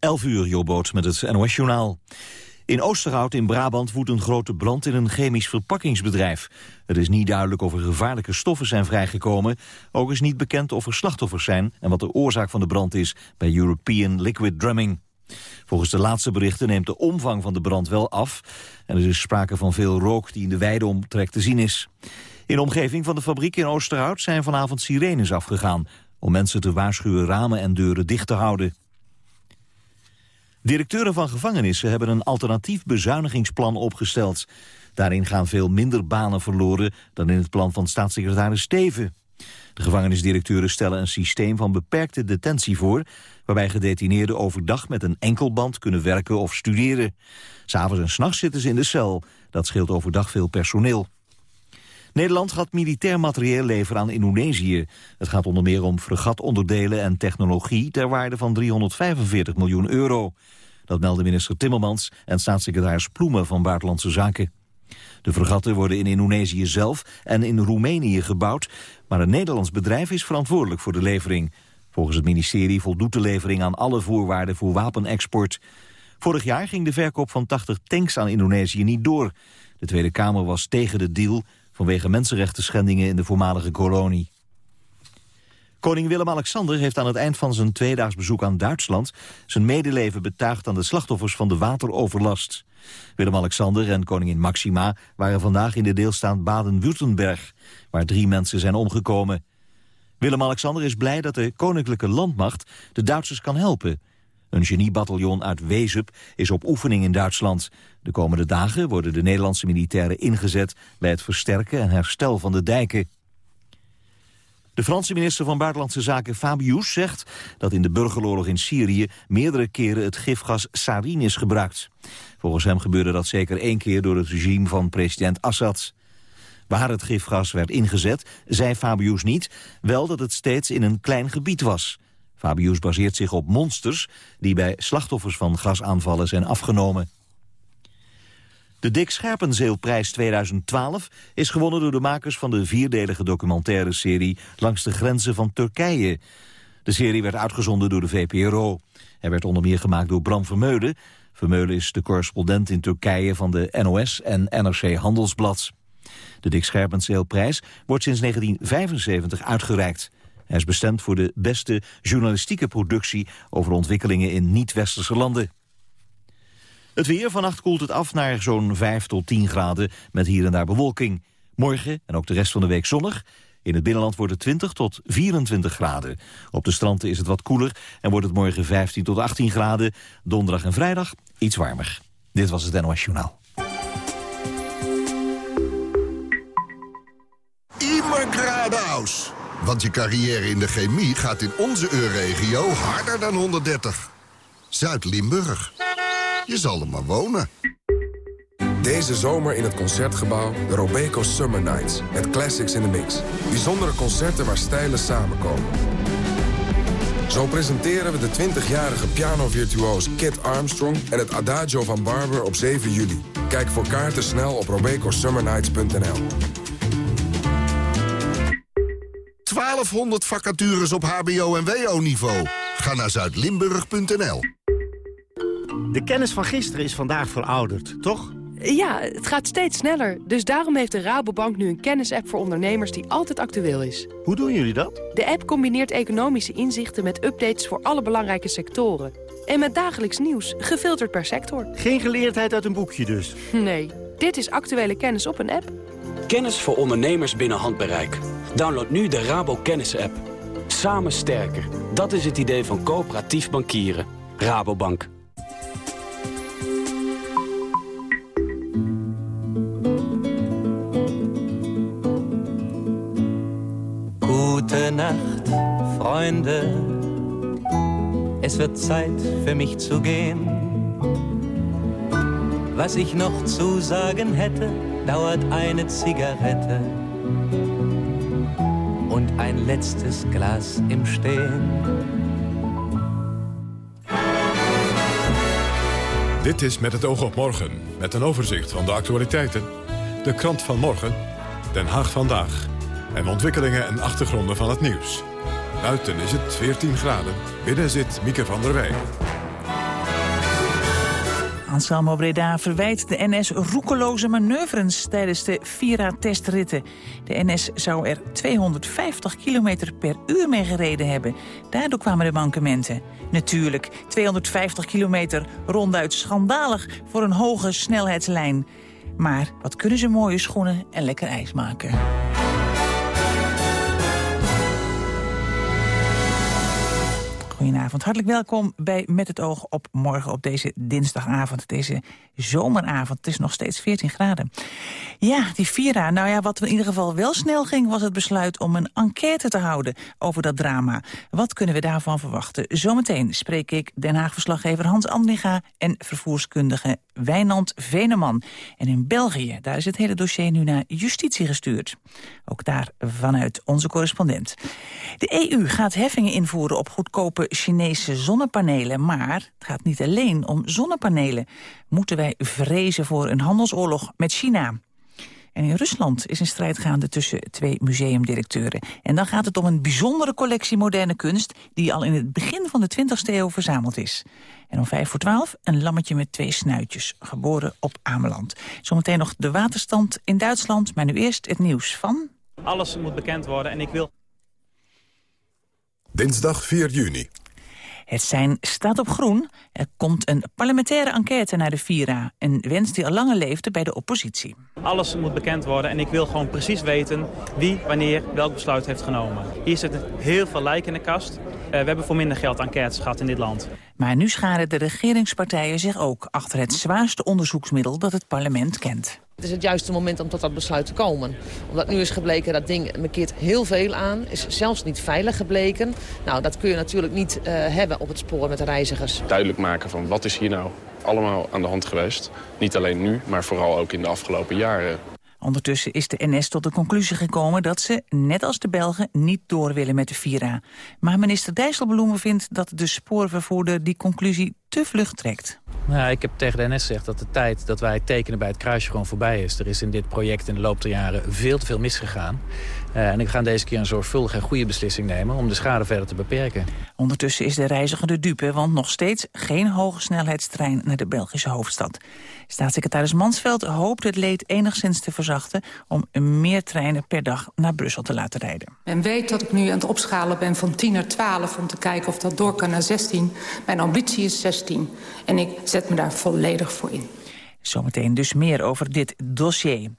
11 uur, Jobboot met het NOS-journaal. In Oosterhout in Brabant woedt een grote brand in een chemisch verpakkingsbedrijf. Het is niet duidelijk of er gevaarlijke stoffen zijn vrijgekomen. Ook is niet bekend of er slachtoffers zijn en wat de oorzaak van de brand is bij European Liquid Drumming. Volgens de laatste berichten neemt de omvang van de brand wel af. En er is sprake van veel rook die in de wijde omtrek te zien is. In omgeving van de fabriek in Oosterhout zijn vanavond sirenes afgegaan... om mensen te waarschuwen ramen en deuren dicht te houden. Directeuren van gevangenissen hebben een alternatief bezuinigingsplan opgesteld. Daarin gaan veel minder banen verloren dan in het plan van staatssecretaris Steven. De gevangenisdirecteuren stellen een systeem van beperkte detentie voor... waarbij gedetineerden overdag met een enkelband kunnen werken of studeren. S'avonds en s'nachts zitten ze in de cel. Dat scheelt overdag veel personeel. Nederland gaat militair materieel leveren aan Indonesië. Het gaat onder meer om fregatonderdelen en technologie... ter waarde van 345 miljoen euro. Dat meldde minister Timmermans en staatssecretaris Ploemen van Buitenlandse Zaken. De fregatten worden in Indonesië zelf en in Roemenië gebouwd... maar een Nederlands bedrijf is verantwoordelijk voor de levering. Volgens het ministerie voldoet de levering aan alle voorwaarden voor wapenexport. Vorig jaar ging de verkoop van 80 tanks aan Indonesië niet door. De Tweede Kamer was tegen de deal vanwege mensenrechten schendingen in de voormalige kolonie. Koning Willem-Alexander heeft aan het eind van zijn tweedaags bezoek aan Duitsland zijn medeleven betuigd aan de slachtoffers van de wateroverlast. Willem-Alexander en koningin Maxima waren vandaag in de deelstaat Baden-Württemberg, waar drie mensen zijn omgekomen. Willem-Alexander is blij dat de koninklijke landmacht de Duitsers kan helpen. Een geniebataljon uit Wezep is op oefening in Duitsland. De komende dagen worden de Nederlandse militairen ingezet... bij het versterken en herstel van de dijken. De Franse minister van Buitenlandse Zaken Fabius zegt dat in de burgeroorlog in Syrië meerdere keren het gifgas sarin is gebruikt. Volgens hem gebeurde dat zeker één keer door het regime van president Assad. Waar het gifgas werd ingezet, zei Fabius niet, wel dat het steeds in een klein gebied was. Fabius baseert zich op monsters die bij slachtoffers van gasaanvallen zijn afgenomen. De Dick Scherpenzeelprijs 2012 is gewonnen door de makers van de vierdelige documentaire serie Langs de grenzen van Turkije. De serie werd uitgezonden door de VPRO. Hij werd onder meer gemaakt door Bram Vermeulen. Vermeulen is de correspondent in Turkije van de NOS en NRC Handelsblad. De Dick Scherpenzeelprijs wordt sinds 1975 uitgereikt. Hij is bestemd voor de beste journalistieke productie over ontwikkelingen in niet-westerse landen. Het weer, vannacht koelt het af naar zo'n 5 tot 10 graden met hier en daar bewolking. Morgen en ook de rest van de week zonnig. In het binnenland wordt het 20 tot 24 graden. Op de stranden is het wat koeler en wordt het morgen 15 tot 18 graden. Donderdag en vrijdag iets warmer. Dit was het NOS Journaal. Immer. Want je carrière in de chemie gaat in onze EU-regio harder dan 130. Zuid-Limburg. Je zal er maar wonen. Deze zomer in het Concertgebouw de Robeco Summer Nights. Met classics in the mix. Bijzondere concerten waar stijlen samenkomen. Zo presenteren we de 20-jarige pianovirtuoos Kit Armstrong... en het Adagio van Barber op 7 juli. Kijk voor kaarten snel op robecosummernights.nl. 1200 vacatures op hbo- en wo-niveau. Ga naar zuidlimburg.nl. De kennis van gisteren is vandaag verouderd, toch? Ja, het gaat steeds sneller. Dus daarom heeft de Rabobank nu een kennisapp voor ondernemers die altijd actueel is. Hoe doen jullie dat? De app combineert economische inzichten met updates voor alle belangrijke sectoren. En met dagelijks nieuws, gefilterd per sector. Geen geleerdheid uit een boekje dus? Nee, dit is actuele kennis op een app. Kennis voor ondernemers binnen handbereik. Download nu de Rabo Kennis app. Samen sterker. Dat is het idee van coöperatief bankieren. Rabobank. Nacht, Freunde. Es wird Zeit für mich zu gehen. Was ich noch zu sagen hätte, dauert eine Zigarette und ein letztes Glas im Stehen. Dit is Met het oog op morgen, met een overzicht van de actualiteiten. De krant van morgen, Den Haag vandaag en ontwikkelingen en achtergronden van het nieuws. Buiten is het 14 graden, binnen zit Mieke van der Wij. Anselmo Breda verwijt de NS roekeloze manoeuvres tijdens de Vira-testritten. De NS zou er 250 km per uur mee gereden hebben. Daardoor kwamen de mankementen. Natuurlijk, 250 kilometer ronduit schandalig voor een hoge snelheidslijn. Maar wat kunnen ze mooie schoenen en lekker ijs maken. Goedenavond, hartelijk welkom bij Met het oog op morgen op deze dinsdagavond, deze zomeravond. Het is nog steeds 14 graden. Ja, die Vira, nou ja, wat in ieder geval wel snel ging... was het besluit om een enquête te houden over dat drama. Wat kunnen we daarvan verwachten? Zometeen spreek ik Den Haag-verslaggever Hans Andringa... en vervoerskundige Wijnand Veneman. En in België, daar is het hele dossier nu naar justitie gestuurd. Ook daar vanuit onze correspondent. De EU gaat heffingen invoeren op goedkope Chinese zonnepanelen. Maar het gaat niet alleen om zonnepanelen. Moeten wij vrezen voor een handelsoorlog met China? En in Rusland is een strijd gaande tussen twee museumdirecteuren. En dan gaat het om een bijzondere collectie moderne kunst... die al in het begin van de 20e eeuw verzameld is. En om vijf voor twaalf een lammetje met twee snuitjes, geboren op Ameland. Zometeen nog de waterstand in Duitsland, maar nu eerst het nieuws van... Alles moet bekend worden en ik wil... Dinsdag 4 juni. Het zijn staat op groen. Er komt een parlementaire enquête naar de Vira. Een wens die al langer leefde bij de oppositie. Alles moet bekend worden en ik wil gewoon precies weten wie, wanneer, welk besluit heeft genomen. Hier zit heel veel lijk in de kast. Uh, we hebben voor minder geld enquêtes gehad in dit land. Maar nu scharen de regeringspartijen zich ook achter het zwaarste onderzoeksmiddel dat het parlement kent. Het is het juiste moment om tot dat besluit te komen. Omdat nu is gebleken dat ding markeert heel veel aan. Is zelfs niet veilig gebleken. Nou, dat kun je natuurlijk niet uh, hebben op het spoor met de reizigers. Duidelijk maken van wat is hier nou allemaal aan de hand geweest. Niet alleen nu, maar vooral ook in de afgelopen jaren. Ondertussen is de NS tot de conclusie gekomen dat ze, net als de Belgen, niet door willen met de Vira. Maar minister Dijsselbloemen vindt dat de spoorvervoerder die conclusie te vlug trekt. Nou, ik heb tegen de NS gezegd dat de tijd dat wij tekenen bij het kruisje gewoon voorbij is. Er is in dit project in de loop der jaren veel te veel misgegaan. Uh, en ik ga deze keer een zorgvuldige en goede beslissing nemen om de schade verder te beperken. Ondertussen is de reiziger de dupe, want nog steeds geen hoge snelheidstrein naar de Belgische hoofdstad. Staatssecretaris Mansveld hoopt het leed enigszins te verzachten om meer treinen per dag naar Brussel te laten rijden. Men weet dat ik nu aan het opschalen ben van 10 naar 12 om te kijken of dat door kan naar 16. Mijn ambitie is 16 en ik zet me daar volledig voor in. Zometeen dus meer over dit dossier.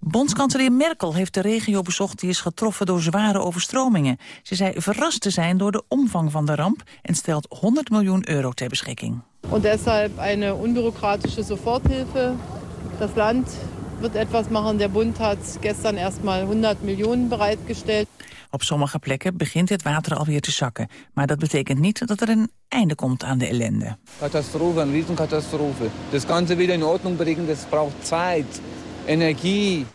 Bondskanselier Merkel heeft de regio bezocht die is getroffen door zware overstromingen. Ze zei verrast te zijn door de omvang van de ramp en stelt 100 miljoen euro ter beschikking. En deshalb een onbureaucratische Soforthilfe. Das Land wird etwas machen. Der Bund hat gestern erstmal 100 Millionen bereitgestellt. Op sommige plekken begint het water alweer te zakken. Maar dat betekent niet dat er een einde komt aan de ellende. Catastrofe, een riesencatastrofe. Das Ganze wieder in Ordnung bringen, das braucht Zeit, Energie.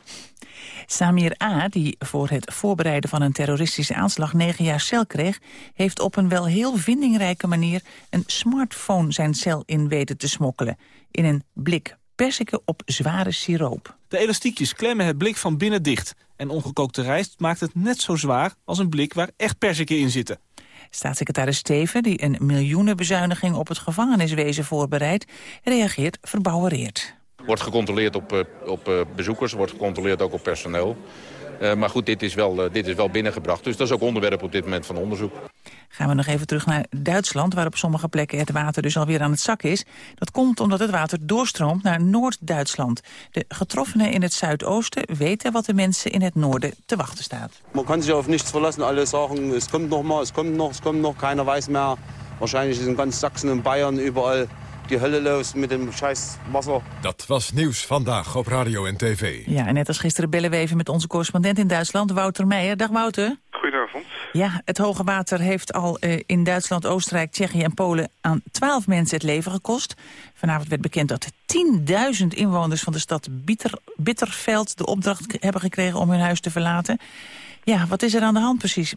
Samir A., die voor het voorbereiden van een terroristische aanslag negen jaar cel kreeg, heeft op een wel heel vindingrijke manier een smartphone zijn cel in weten te smokkelen. In een blik persiken op zware siroop. De elastiekjes klemmen het blik van binnen dicht. En ongekookte rijst maakt het net zo zwaar als een blik waar echt persiken in zitten. Staatssecretaris Steven, die een miljoenenbezuiniging op het gevangeniswezen voorbereidt, reageert verbouwereerd. Wordt gecontroleerd op, uh, op uh, bezoekers, wordt gecontroleerd ook op personeel. Uh, maar goed, dit is, wel, dit is wel binnengebracht. Dus dat is ook onderwerp op dit moment van onderzoek. Gaan we nog even terug naar Duitsland, waar op sommige plekken het water dus alweer aan het zak is. Dat komt omdat het water doorstroomt naar Noord-Duitsland. De getroffenen in het zuidoosten weten wat de mensen in het noorden te wachten staat. Man kan zich op niets verlassen. Alle zeggen, het komt nog maar, het komt nog, het komt nog. Keiner weiß meer. Waarschijnlijk is in ganz Sachsen en Bayern überall die Hölle los met een scheiß wasser. Dat was nieuws vandaag op radio en tv. Ja, en net als gisteren bellen we even met onze correspondent in Duitsland, Wouter Meijer. Dag Wouter. Goedenavond. Ja, het hoge water heeft al uh, in Duitsland, Oostenrijk, Tsjechië en Polen aan 12 mensen het leven gekost. Vanavond werd bekend dat 10.000 inwoners van de stad Bitter, Bitterveld de opdracht hebben gekregen om hun huis te verlaten. Ja, wat is er aan de hand precies?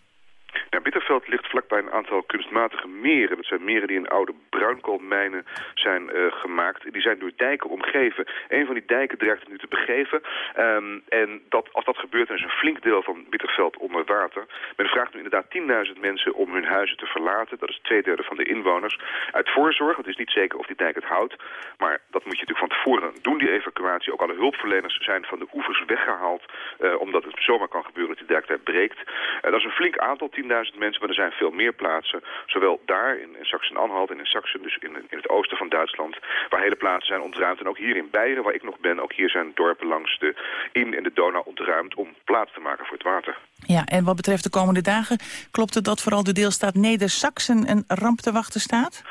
Ja, Ligt vlakbij een aantal kunstmatige meren. Dat zijn meren die in oude bruinkoolmijnen zijn uh, gemaakt. Die zijn door dijken omgeven. Een van die dijken dreigt nu te begeven. Um, en dat, als dat gebeurt, dan is een flink deel van Bitterveld onder water. Men vraagt nu inderdaad 10.000 mensen om hun huizen te verlaten. Dat is twee derde van de inwoners. Uit voorzorg, het is niet zeker of die dijk het houdt. Maar dat moet je natuurlijk van tevoren doen, die evacuatie. Ook alle hulpverleners zijn van de oevers weggehaald. Uh, omdat het zomaar kan gebeuren dat die dijk daar breekt. Uh, dat is een flink aantal, 10.000 mensen, maar er zijn veel meer plaatsen. Zowel daar in, in Sachsen-Anhalt en in Sachsen, dus in, in het oosten van Duitsland, waar hele plaatsen zijn ontruimd. En ook hier in Beieren, waar ik nog ben, ook hier zijn dorpen langs de in- en de Donau ontruimd om plaats te maken voor het water. Ja, en wat betreft de komende dagen, klopt het dat vooral de deelstaat Neder-Saxen een ramp te wachten staat?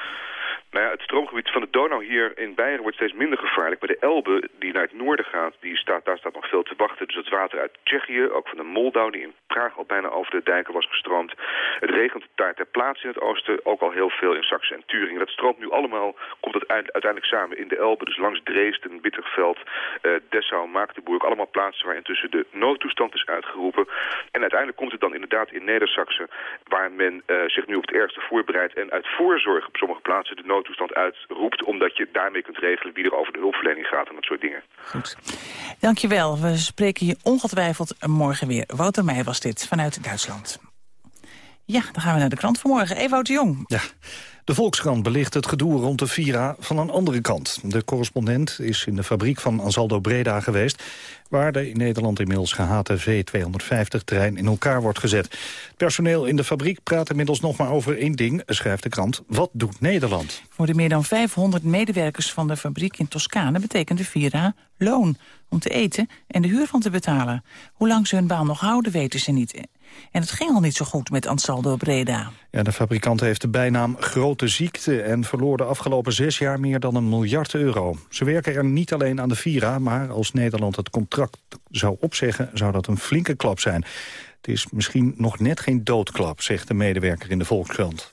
Nou ja, het stroomgebied van de Donau hier in Beieren wordt steeds minder gevaarlijk. Maar de Elbe, die naar het noorden gaat, die staat, daar staat nog veel te wachten. Dus het water uit Tsjechië, ook van de Moldau, die in Praag al bijna over de dijken was gestroomd. Het regent daar ter plaatse in het oosten ook al heel veel in Saxe en Turingen. Dat stroomt nu allemaal, komt het uiteindelijk samen in de Elbe. Dus langs Dresden, Bitterveld, uh, Dessau, Magdeburg. Allemaal plaatsen waar intussen de noodtoestand is uitgeroepen. En uiteindelijk komt het dan inderdaad in Neder-Saxe, waar men uh, zich nu op het ergste voorbereidt. En uit voorzorg op sommige plaatsen de noodtoestand uitroept. Omdat je daarmee kunt regelen wie er over de hulpverlening gaat en dat soort dingen. Goed. Dankjewel. We spreken je ongetwijfeld morgen weer. Wouter Meij was dit vanuit Duitsland. Ja, dan gaan we naar de krant vanmorgen. Ewout de Jong. Ja. De Volkskrant belicht het gedoe rond de Vira van een andere kant. De correspondent is in de fabriek van Ansaldo Breda geweest... waar de in Nederland inmiddels gehate V250-trein in elkaar wordt gezet. Het personeel in de fabriek praat inmiddels nog maar over één ding, schrijft de krant. Wat doet Nederland? Voor de meer dan 500 medewerkers van de fabriek in Toscane... betekent de Vira loon om te eten en de huur van te betalen. Hoe lang ze hun baan nog houden, weten ze niet. En het ging al niet zo goed met Ansaldo Breda. Ja, de fabrikant heeft de bijnaam grote ziekte... en verloor de afgelopen zes jaar meer dan een miljard euro. Ze werken er niet alleen aan de Vira, maar als Nederland het contract zou opzeggen... zou dat een flinke klap zijn. Het is misschien nog net geen doodklap, zegt de medewerker in de Volkskrant.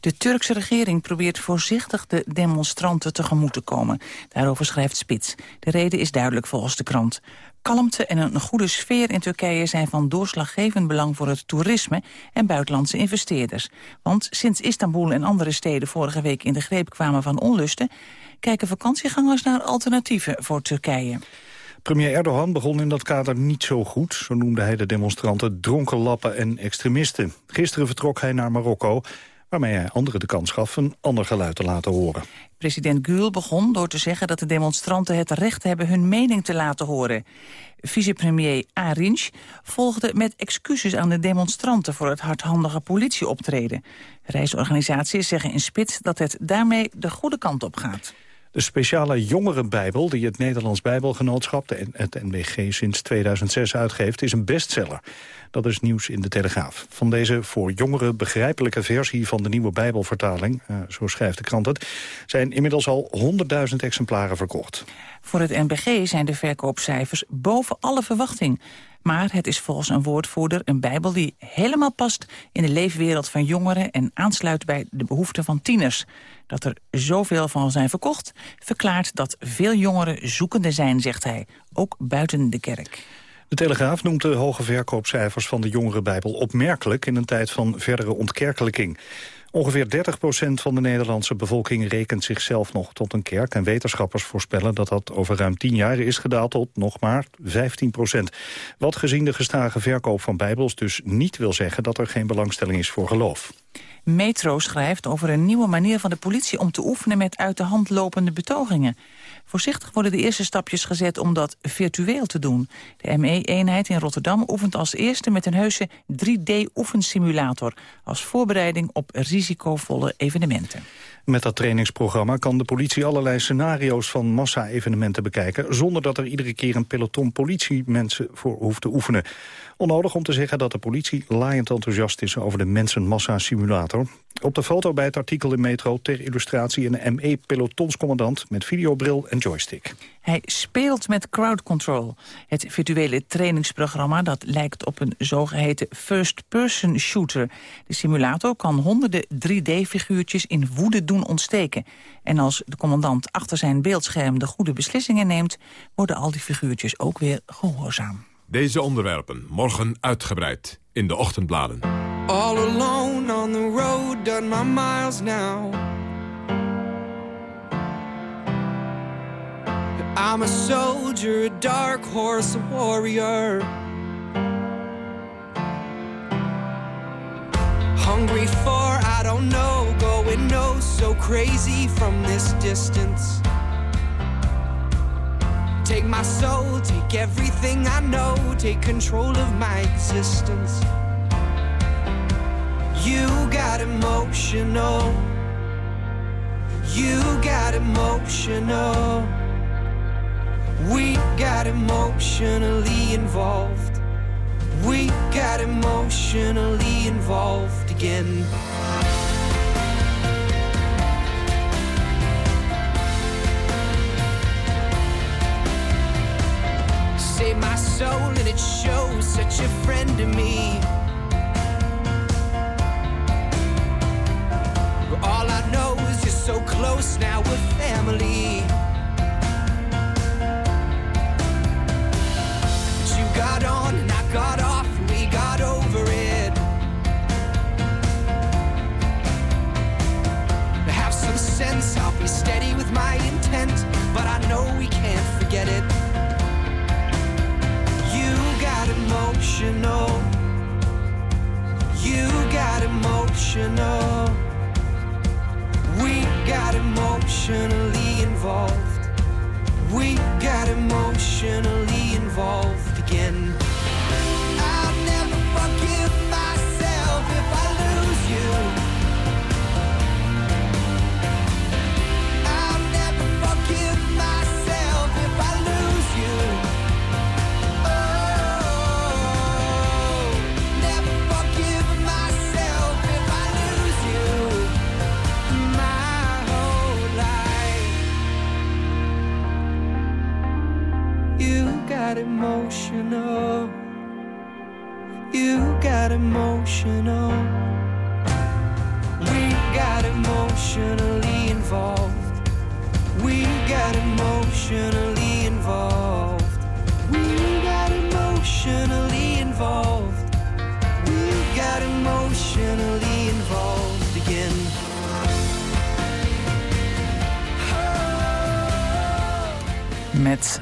De Turkse regering probeert voorzichtig de demonstranten tegemoet te komen. Daarover schrijft Spits. De reden is duidelijk volgens de krant. Kalmte en een goede sfeer in Turkije zijn van doorslaggevend belang voor het toerisme en buitenlandse investeerders. Want sinds Istanbul en andere steden vorige week in de greep kwamen van onlusten, kijken vakantiegangers naar alternatieven voor Turkije. Premier Erdogan begon in dat kader niet zo goed. Zo noemde hij de demonstranten dronken lappen en extremisten. Gisteren vertrok hij naar Marokko waarmee hij anderen de kans gaf een ander geluid te laten horen. President Gül begon door te zeggen dat de demonstranten het recht hebben hun mening te laten horen. Vicepremier Arinch volgde met excuses aan de demonstranten voor het hardhandige politieoptreden. Reisorganisaties zeggen in spits dat het daarmee de goede kant op gaat. De speciale jongerenbijbel die het Nederlands Bijbelgenootschap, het NBG, sinds 2006 uitgeeft, is een bestseller. Dat is nieuws in de Telegraaf. Van deze voor jongeren begrijpelijke versie van de nieuwe Bijbelvertaling, uh, zo schrijft de krant het, zijn inmiddels al 100.000 exemplaren verkocht. Voor het NBG zijn de verkoopcijfers boven alle verwachting. Maar het is volgens een woordvoerder een bijbel die helemaal past in de leefwereld van jongeren en aansluit bij de behoeften van tieners. Dat er zoveel van zijn verkocht verklaart dat veel jongeren zoekende zijn, zegt hij, ook buiten de kerk. De Telegraaf noemt de hoge verkoopcijfers van de jongerenbijbel opmerkelijk in een tijd van verdere ontkerkelijking. Ongeveer 30% van de Nederlandse bevolking rekent zichzelf nog tot een kerk. En wetenschappers voorspellen dat dat over ruim 10 jaar is gedaald tot nog maar 15% Wat gezien de gestage verkoop van bijbels dus niet wil zeggen dat er geen belangstelling is voor geloof. Metro schrijft over een nieuwe manier van de politie om te oefenen met uit de hand lopende betogingen. Voorzichtig worden de eerste stapjes gezet om dat virtueel te doen. De ME-eenheid in Rotterdam oefent als eerste met een heuse 3D-oefensimulator... als voorbereiding op risicovolle evenementen. Met dat trainingsprogramma kan de politie allerlei scenario's van massa-evenementen bekijken... zonder dat er iedere keer een peloton politiemensen voor hoeft te oefenen. Onnodig om te zeggen dat de politie laaiend enthousiast is over de mensenmassa-simulator. Op de foto bij het artikel in Metro ter illustratie een ME-pelotonscommandant met videobril en joystick. Hij speelt met crowd control, het virtuele trainingsprogramma dat lijkt op een zogeheten first-person shooter. De simulator kan honderden 3D-figuurtjes in woede doen ontsteken. En als de commandant achter zijn beeldscherm de goede beslissingen neemt, worden al die figuurtjes ook weer gehoorzaam. Deze onderwerpen morgen uitgebreid in de ochtendbladen. All alone on the road, done my miles now. I'm a soldier, a dark horse, a warrior. Hungry for, I don't know, going no so crazy from this distance. Take my soul, take everything I know, take control of my existence. You got emotional. You got emotional. We got emotionally involved. We got emotionally involved again. Soul and it shows such a friend to me. All I know is you're so close now, we're family. But you got on and I got off and we got over it. Have some sense, I'll be steady with my intent, but I know we can't forget it. Emotional. You got emotional. We got emotionally involved. We got emotionally involved again. Got emotional. You got emotional. We got emotionally involved. We got emotionally involved. We got emotionally involved. We got emotionally involved again. Met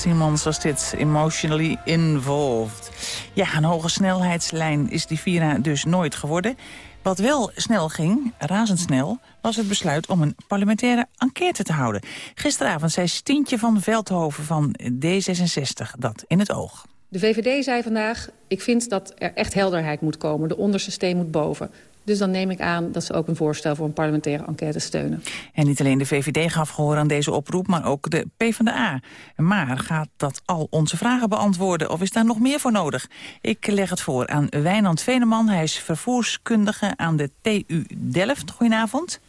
Simons was dit, Emotionally Involved. Ja, een hoge snelheidslijn is die Vira dus nooit geworden. Wat wel snel ging, razendsnel, was het besluit om een parlementaire enquête te houden. Gisteravond zei Stientje van Veldhoven van D66 dat in het oog. De VVD zei vandaag, ik vind dat er echt helderheid moet komen. De onderste steen moet boven. Dus dan neem ik aan dat ze ook een voorstel voor een parlementaire enquête steunen. En niet alleen de VVD gaf gehoor aan deze oproep, maar ook de PvdA. Maar gaat dat al onze vragen beantwoorden of is daar nog meer voor nodig? Ik leg het voor aan Wijnand Veneman. Hij is vervoerskundige aan de TU Delft. Goedenavond.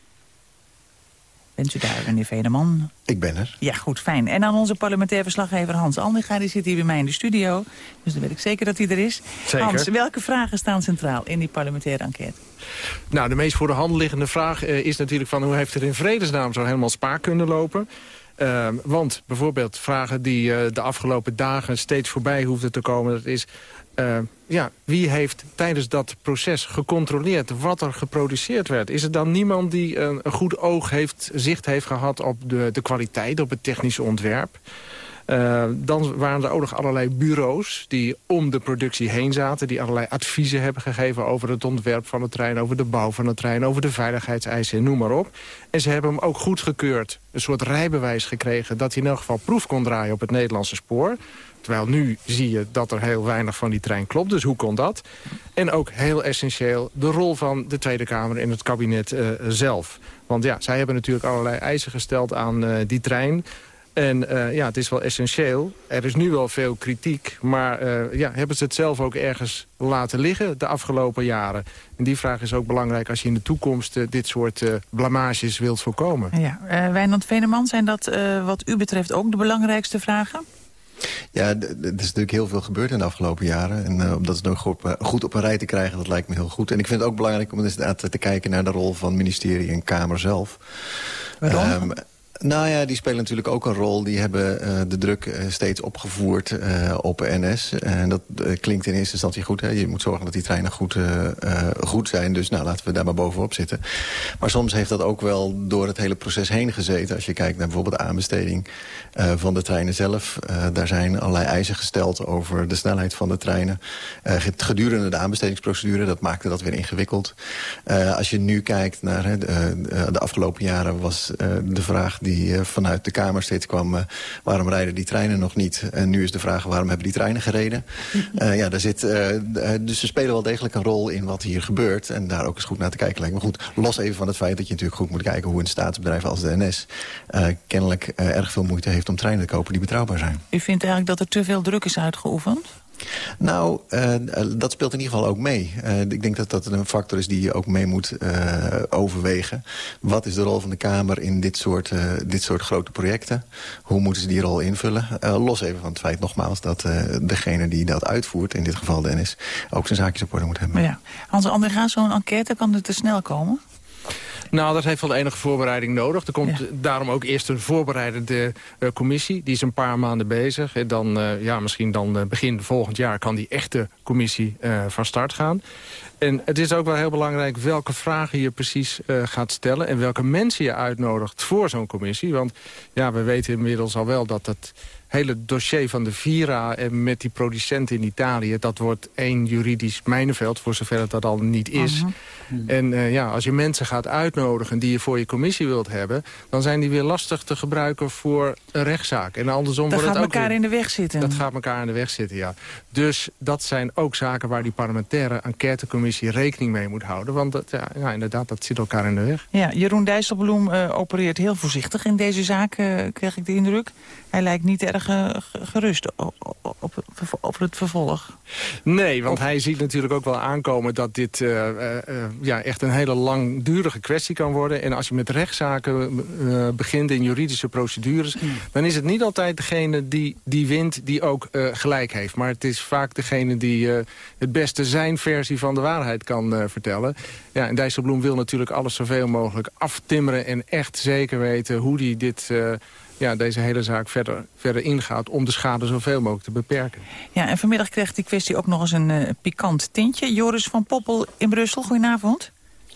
Bent u daar, meneer Veneman? Ik ben er. Ja, goed, fijn. En aan onze parlementair verslaggever Hans Aldiga. Die zit hier bij mij in de studio. Dus dan weet ik zeker dat hij er is. Zeker. Hans, welke vragen staan centraal in die parlementaire enquête? Nou, de meest voor de hand liggende vraag eh, is natuurlijk van... hoe heeft het in vredesnaam zo helemaal spaak kunnen lopen? Uh, want bijvoorbeeld vragen die uh, de afgelopen dagen steeds voorbij hoefden te komen... dat is, uh, ja, wie heeft tijdens dat proces gecontroleerd wat er geproduceerd werd? Is er dan niemand die een, een goed oog heeft, zicht heeft gehad op de, de kwaliteit, op het technische ontwerp? Uh, dan waren er ook nog allerlei bureaus die om de productie heen zaten... die allerlei adviezen hebben gegeven over het ontwerp van het trein... over de bouw van het trein, over de veiligheidseisen en noem maar op. En ze hebben hem ook goedgekeurd, een soort rijbewijs gekregen... dat hij in elk geval proef kon draaien op het Nederlandse spoor... Terwijl nu zie je dat er heel weinig van die trein klopt. Dus hoe kon dat? En ook heel essentieel de rol van de Tweede Kamer in het kabinet uh, zelf. Want ja, zij hebben natuurlijk allerlei eisen gesteld aan uh, die trein... En uh, ja, het is wel essentieel. Er is nu wel veel kritiek, maar uh, ja, hebben ze het zelf ook ergens laten liggen de afgelopen jaren? En die vraag is ook belangrijk als je in de toekomst uh, dit soort blamages wilt voorkomen. Ja, Wijnand Veneman, zijn dat wat u betreft ook de belangrijkste vragen? Ja, er is natuurlijk heel veel gebeurd in de afgelopen jaren. En uh, om dat nog goed, goed op een rij te krijgen, dat lijkt me heel goed. En ik vind het ook belangrijk om inderdaad te kijken naar de rol van ministerie en Kamer zelf. Waarom? Um, Nou ja, die spelen natuurlijk ook een rol. Die hebben uh, de druk uh, steeds opgevoerd uh, op NS. En dat klinkt in eerste instantie goed. Hè? Je moet zorgen dat die treinen goed, goed zijn. Dus nou, laten we daar maar bovenop zitten. Maar soms heeft dat ook wel door het hele proces heen gezeten. Als je kijkt naar bijvoorbeeld de aanbesteding van de treinen zelf. daar zijn allerlei eisen gesteld over de snelheid van de treinen. gedurende de aanbestedingsprocedure, dat maakte dat weer ingewikkeld. als je nu kijkt naar de afgelopen jaren was de vraag... Die die uh, vanuit de Kamer steeds kwam... Uh, waarom rijden die treinen nog niet? En nu is de vraag, waarom hebben die treinen gereden? uh, ja, daar zit, dus ze spelen wel degelijk een rol in wat hier gebeurt. En daar ook eens goed naar te kijken lijkt me goed. Los even van het feit dat je natuurlijk goed moet kijken... hoe een staatsbedrijf als de NS kennelijk erg veel moeite heeft... om treinen te kopen die betrouwbaar zijn. U vindt eigenlijk dat er te veel druk is uitgeoefend? Nou, uh, dat speelt in ieder geval ook mee. Uh, ik denk dat dat een factor is die je ook mee moet overwegen. Wat is de rol van de Kamer in dit soort, dit soort grote projecten? Hoe moeten ze die rol invullen? los even van het feit nogmaals dat degene die dat uitvoert... in dit geval de NS, ook zijn zaakjes op orde moet hebben. Maar ja. Hans André, zo'n enquête, kan het te snel komen? Nou, dat heeft wel enige voorbereiding nodig. Er komt daarom ook eerst een voorbereidende uh, commissie. Die is een paar maanden bezig. En dan, uh, ja, misschien dan begin volgend jaar kan die echte commissie van start gaan. En het is ook wel heel belangrijk welke vragen je precies gaat stellen... en welke mensen je uitnodigt voor zo'n commissie. Want ja, we weten inmiddels al wel dat dat hele dossier van de Vira en met die producenten in Italië... dat wordt één juridisch mijnenveld, voor zover het dat al niet is. En uh, ja, als je mensen gaat uitnodigen die je voor je commissie wilt hebben... dan zijn die weer lastig te gebruiken voor een rechtszaak. En andersom dat wordt gaat het ook elkaar in de weg zitten. Dat gaat elkaar in de weg zitten, ja. Dus dat zijn ook zaken waar die parlementaire enquêtecommissie rekening mee moet houden. Want dat, ja, ja inderdaad, dat zit elkaar in de weg. Ja, Jeroen Dijsselbloem uh, opereert heel voorzichtig in deze zaak, uh, krijg ik de indruk. Hij lijkt niet erg gerust op, op, op, het vervolg. Nee, want hij ziet natuurlijk ook wel aankomen dat dit ja, echt een hele langdurige kwestie kan worden. En als je met rechtszaken uh, begint in juridische procedures... Hmm. dan is het niet altijd degene die, die wint die ook uh, gelijk heeft. Maar het is vaak degene die uh, het beste zijn versie van de waarheid kan vertellen. Ja, en Dijsselbloem wil natuurlijk alles zoveel mogelijk aftimmeren... en echt zeker weten hoe hij dit ja, deze hele zaak verder, verder ingaat... om de schade zoveel mogelijk te beperken. Ja, en vanmiddag krijgt die kwestie ook nog eens een uh, pikant tintje. Joris van Poppel in Brussel, goedenavond.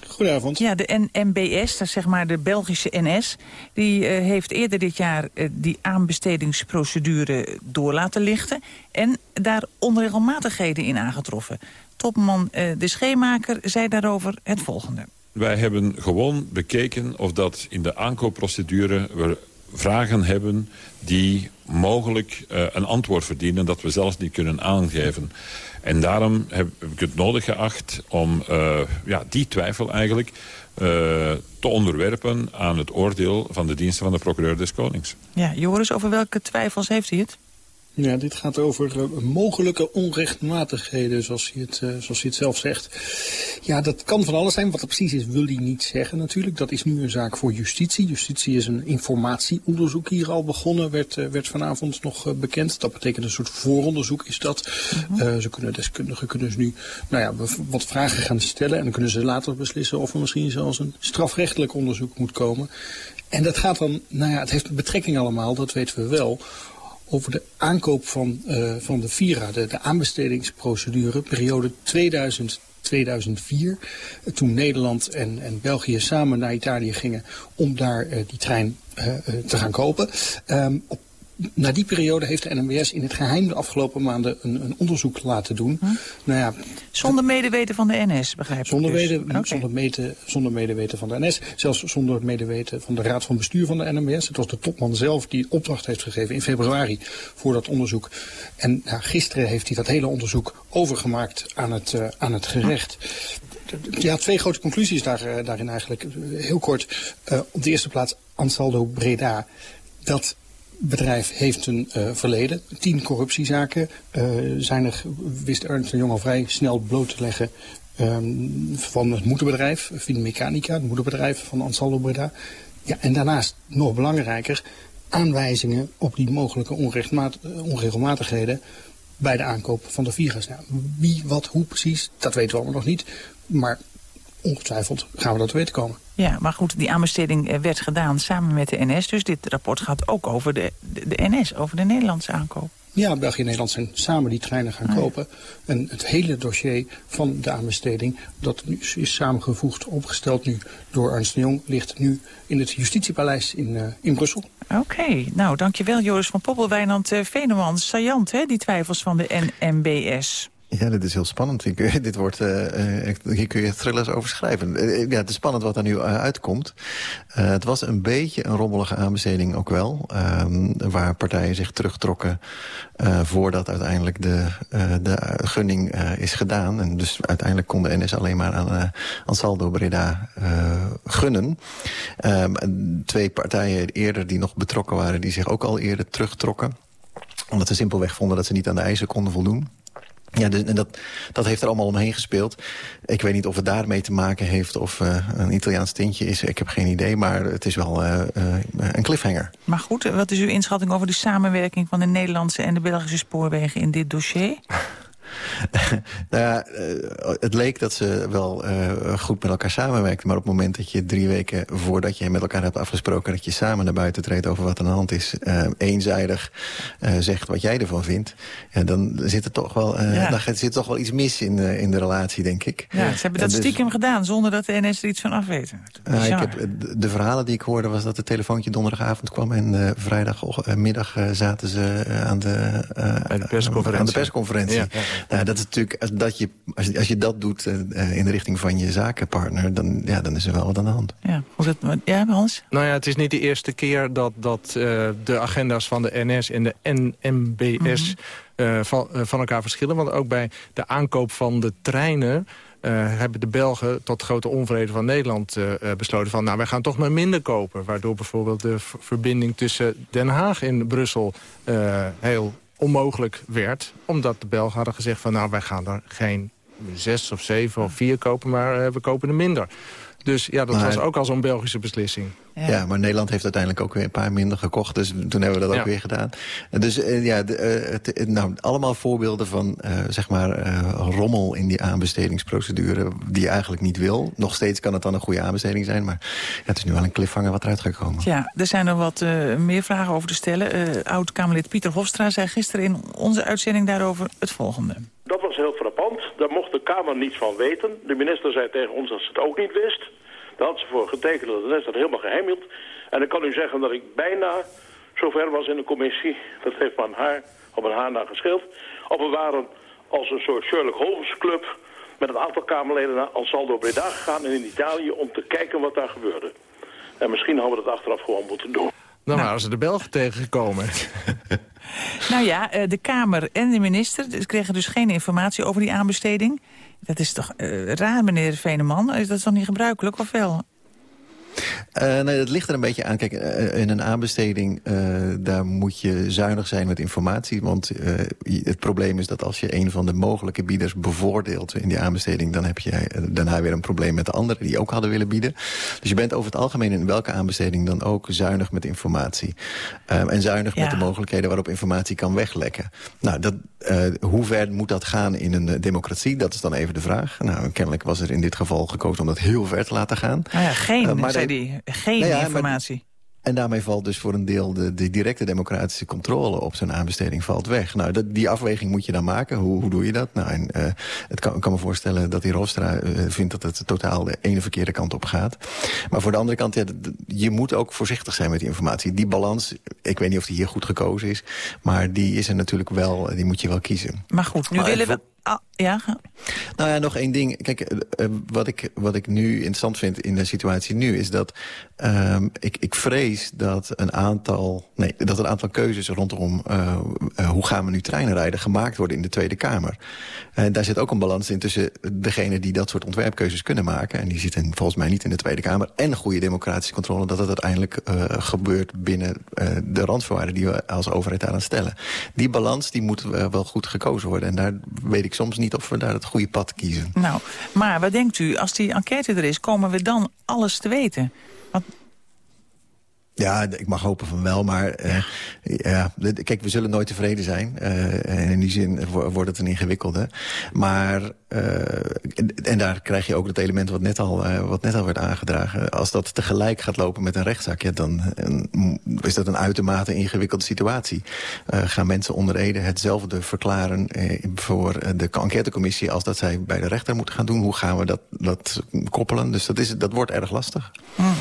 Goedenavond. Ja, de NMBS, dat is zeg maar de Belgische NS... die uh, heeft eerder dit jaar uh, die aanbestedingsprocedure door laten lichten... en daar onregelmatigheden in aangetroffen. Topman De Scheemaker zei daarover het volgende. Wij hebben gewoon bekeken of dat in de aankoopprocedure... we vragen hebben die mogelijk uh, een antwoord verdienen... dat we zelfs niet kunnen aangeven. En daarom heb, ik het nodig geacht om uh, ja, die twijfel eigenlijk... Uh, te onderwerpen aan het oordeel van de diensten van de procureur des Konings. Ja, Joris, over welke twijfels heeft hij het? Ja, dit gaat over uh, mogelijke onrechtmatigheden, zoals hij, het, uh, zoals hij het zelf zegt. Ja, dat kan van alles zijn. Wat er precies is, wil hij niet zeggen natuurlijk. Dat is nu een zaak voor justitie. Justitie is een informatieonderzoek hier al begonnen, werd, uh, werd vanavond nog bekend. Dat betekent een soort vooronderzoek is dat. -huh. ze kunnen deskundigen kunnen ze nu nou ja, wat vragen gaan stellen. En dan kunnen ze later beslissen of er misschien zelfs een strafrechtelijk onderzoek moet komen. En dat gaat dan, nou ja, het heeft betrekking allemaal, dat weten we wel over de aankoop van, uh, van de Vira, de, de aanbestedingsprocedure, periode 2000 2004, toen Nederland en, en België samen naar Italië gingen om daar uh, die trein uh, te gaan kopen. Op na die periode heeft de NMBS in het geheim de afgelopen maanden een, een onderzoek laten doen. Hm? Nou ja, zonder medeweten van de NS, begrijp ik zonder, dus. wede, okay. zonder, mede, zonder medeweten van de NS. Zelfs zonder medeweten van de Raad van Bestuur van de NMBS. Het was de topman zelf die opdracht heeft gegeven in februari voor dat onderzoek. En gisteren heeft hij dat hele onderzoek overgemaakt aan het, uh, aan het gerecht. Ja, twee grote conclusies daar, uh, daarin eigenlijk. Heel kort, uh, op de eerste plaats Ansaldo Breda. Dat bedrijf heeft een uh, verleden. Tien corruptiezaken uh, zijn er, wist Ernst Jong al vrij snel bloot te leggen um, van het moederbedrijf, Finmechanica, het moederbedrijf van Ansaldo Breda. Ja, en daarnaast, nog belangrijker, aanwijzingen op die mogelijke onregelmatigheden bij de aankoop van de Vigas. Nou, wie, wat, hoe precies, dat weten we allemaal nog niet. Maar ongetwijfeld gaan we dat weten komen. Ja, maar goed, die aanbesteding eh, werd gedaan samen met de NS. Dus dit rapport gaat ook over de, de, de NS, over de Nederlandse aankoop. Ja, België en Nederland zijn samen die treinen gaan Ah, ja. kopen. En het hele dossier van de aanbesteding, dat nu is samengevoegd, opgesteld nu door Ernst de Jong, ligt nu in het justitiepaleis in, eh, in Brussel. Oké, nou dankjewel Joris van Poppel, Wijnand uh, Veneman. Saillant, hè, die twijfels van de NMBS. Ja, dit is heel spannend. Je, dit wordt, uh, hier kun je thrillers over schrijven. Uh, ja, het is spannend wat er nu uitkomt. het was een beetje een rommelige aanbesteding ook wel. Um, waar partijen zich terugtrokken voordat uiteindelijk de, de gunning is gedaan. En dus uiteindelijk kon de NS alleen maar aan Ansaldo Breda gunnen. Um, twee partijen eerder die nog betrokken waren, die zich ook al eerder terugtrokken. Omdat ze simpelweg vonden dat ze niet aan de eisen konden voldoen. Ja, dus, en dat, dat heeft er allemaal omheen gespeeld. Ik weet niet of het daarmee te maken heeft of uh, een Italiaans tintje is. Ik heb geen idee, maar het is wel uh, uh, een cliffhanger. Maar goed, wat is uw inschatting over de samenwerking... van de Nederlandse en de Belgische spoorwegen in dit dossier? Nou ja, het leek dat ze wel uh, goed met elkaar samenwerkten. Maar op het moment dat je drie weken voordat je met elkaar hebt afgesproken... dat je samen naar buiten treedt over wat aan de hand is... Uh, eenzijdig uh, zegt wat jij ervan vindt... Ja, dan zit er toch wel, ja. dan zit toch wel iets mis in, in de relatie, denk ik. Ja, ze hebben dat dus, stiekem gedaan zonder dat de NS er iets van af weet. ik heb, de verhalen die ik hoorde was dat het telefoontje donderdagavond kwam... en vrijdagmiddag zaten ze aan de, Bij de persconferentie. aan de persconferentie. Nou, dat is natuurlijk, als, dat je, als, je, als je dat doet uh, in de richting van je zakenpartner... Dan, ja, dan is er wel wat aan de hand. Ja, het, ja Hans? Nou ja, het is niet de eerste keer dat, dat uh, de agenda's van de NS en de NMBS... Mm -hmm. uh, van, van elkaar verschillen. Want ook bij de aankoop van de treinen... Uh, hebben de Belgen tot grote onvrede van Nederland uh, besloten van... nou, wij gaan toch maar minder kopen. Waardoor bijvoorbeeld de verbinding tussen Den Haag en Brussel uh, heel onmogelijk werd. Omdat de Belgen hadden gezegd van... nou, wij gaan er geen zes of zeven of vier kopen, maar we kopen er minder. Dus ja, dat maar, was ook al zo'n Belgische beslissing. Ja. ja. maar Nederland heeft uiteindelijk ook weer een paar minder gekocht. Dus toen hebben we dat ja. ook weer gedaan. Dus uh, ja, de, uh, het, het, nou, allemaal voorbeelden van uh, zeg maar rommel in die aanbestedingsprocedure... die je eigenlijk niet wil. Nog steeds kan het dan een goede aanbesteding zijn. Maar het is nu wel een cliffhanger wat eruit gaat komen. Ja, er zijn nog wat meer vragen over te stellen. Oud-Kamerlid Pieter Hofstra zei gisteren in onze uitzending daarover het volgende. Dat was heel frappant. Daar mocht de Kamer niets van weten. De minister zei tegen ons dat ze het ook niet wist. Daar had ze voor getekend dat de dat helemaal geheim. En ik kan u zeggen dat ik bijna zover was in de commissie. Dat heeft een haar, op een haar na gescheeld. Of we waren als een soort Sherlock Holmes club... met een aantal Kamerleden naar Ansaldo Breda gegaan... en in Italië om te kijken wat daar gebeurde. En misschien hadden we dat achteraf gewoon moeten doen. Nou, waren ze de Belgen tegengekomen. nou ja, de Kamer en de minister kregen dus geen informatie over die aanbesteding. Dat is toch uh, raar, meneer Veneman? Is dat toch niet gebruikelijk, of wel? Uh, nee, dat ligt er een beetje aan. Kijk, uh, in een aanbesteding, uh, daar moet je zuinig zijn met informatie. Want het probleem is dat als je een van de mogelijke bieders bevoordeelt in die aanbesteding... dan heb je daarna weer een probleem met de anderen die ook hadden willen bieden. Dus je bent over het algemeen in welke aanbesteding dan ook zuinig met informatie. en zuinig ja. met de mogelijkheden waarop informatie kan weglekken. Nou, dat, hoe ver moet dat gaan in een democratie? Dat is dan even de vraag. Nou, kennelijk was er in dit geval gekozen om dat heel ver te laten gaan. Ah ja, geen, maar geen nou ja, informatie. Maar, en daarmee valt dus voor een deel de, de directe democratische controle op zo'n aanbesteding valt weg. Nou, dat, die afweging moet je dan maken. Hoe, hoe doe je dat? Nou, en, uh, het kan, ik kan me voorstellen dat die Rostra uh, vindt dat het totaal de ene verkeerde kant op gaat. Maar voor de andere kant, ja, je moet ook voorzichtig zijn met die informatie. Die balans, ik weet niet of die hier goed gekozen is, maar die is er natuurlijk wel, die moet je wel kiezen. Maar goed, nu maar willen we... Ah, ja. Nou ja, nog één ding. Kijk, uh, wat, ik, wat ik nu interessant vind in de situatie nu... is dat uh, ik, ik vrees dat een aantal... nee, dat een aantal keuzes rondom... Uh, hoe gaan we nu treinen rijden... gemaakt worden in de Tweede Kamer. Daar zit ook een balans in tussen degene die dat soort ontwerpkeuzes kunnen maken... en die zitten volgens mij niet in de Tweede Kamer... en goede democratische controle dat het uiteindelijk gebeurt... binnen de randvoorwaarden die we als overheid aan stellen. Die balans die moet wel goed gekozen worden. En daar weet ik soms niet of we daar het goede pad kiezen. Nou, maar wat denkt u, als die enquête er is, komen we dan alles te weten? Want... Ja, ik mag hopen van wel, maar uh, ja, kijk, we zullen nooit tevreden zijn. Uh, en in die zin wordt het een ingewikkelde. Maar, uh, en daar krijg je ook het element wat net al, wat net al werd aangedragen. Als dat tegelijk gaat lopen met een rechtszaak, ja, dan is dat een uitermate ingewikkelde situatie. gaan mensen onder Ede hetzelfde verklaren voor de enquêtecommissie als dat zij bij de rechter moeten gaan doen? Hoe gaan we dat, dat koppelen? Dus dat, is, dat wordt erg lastig. Hmm.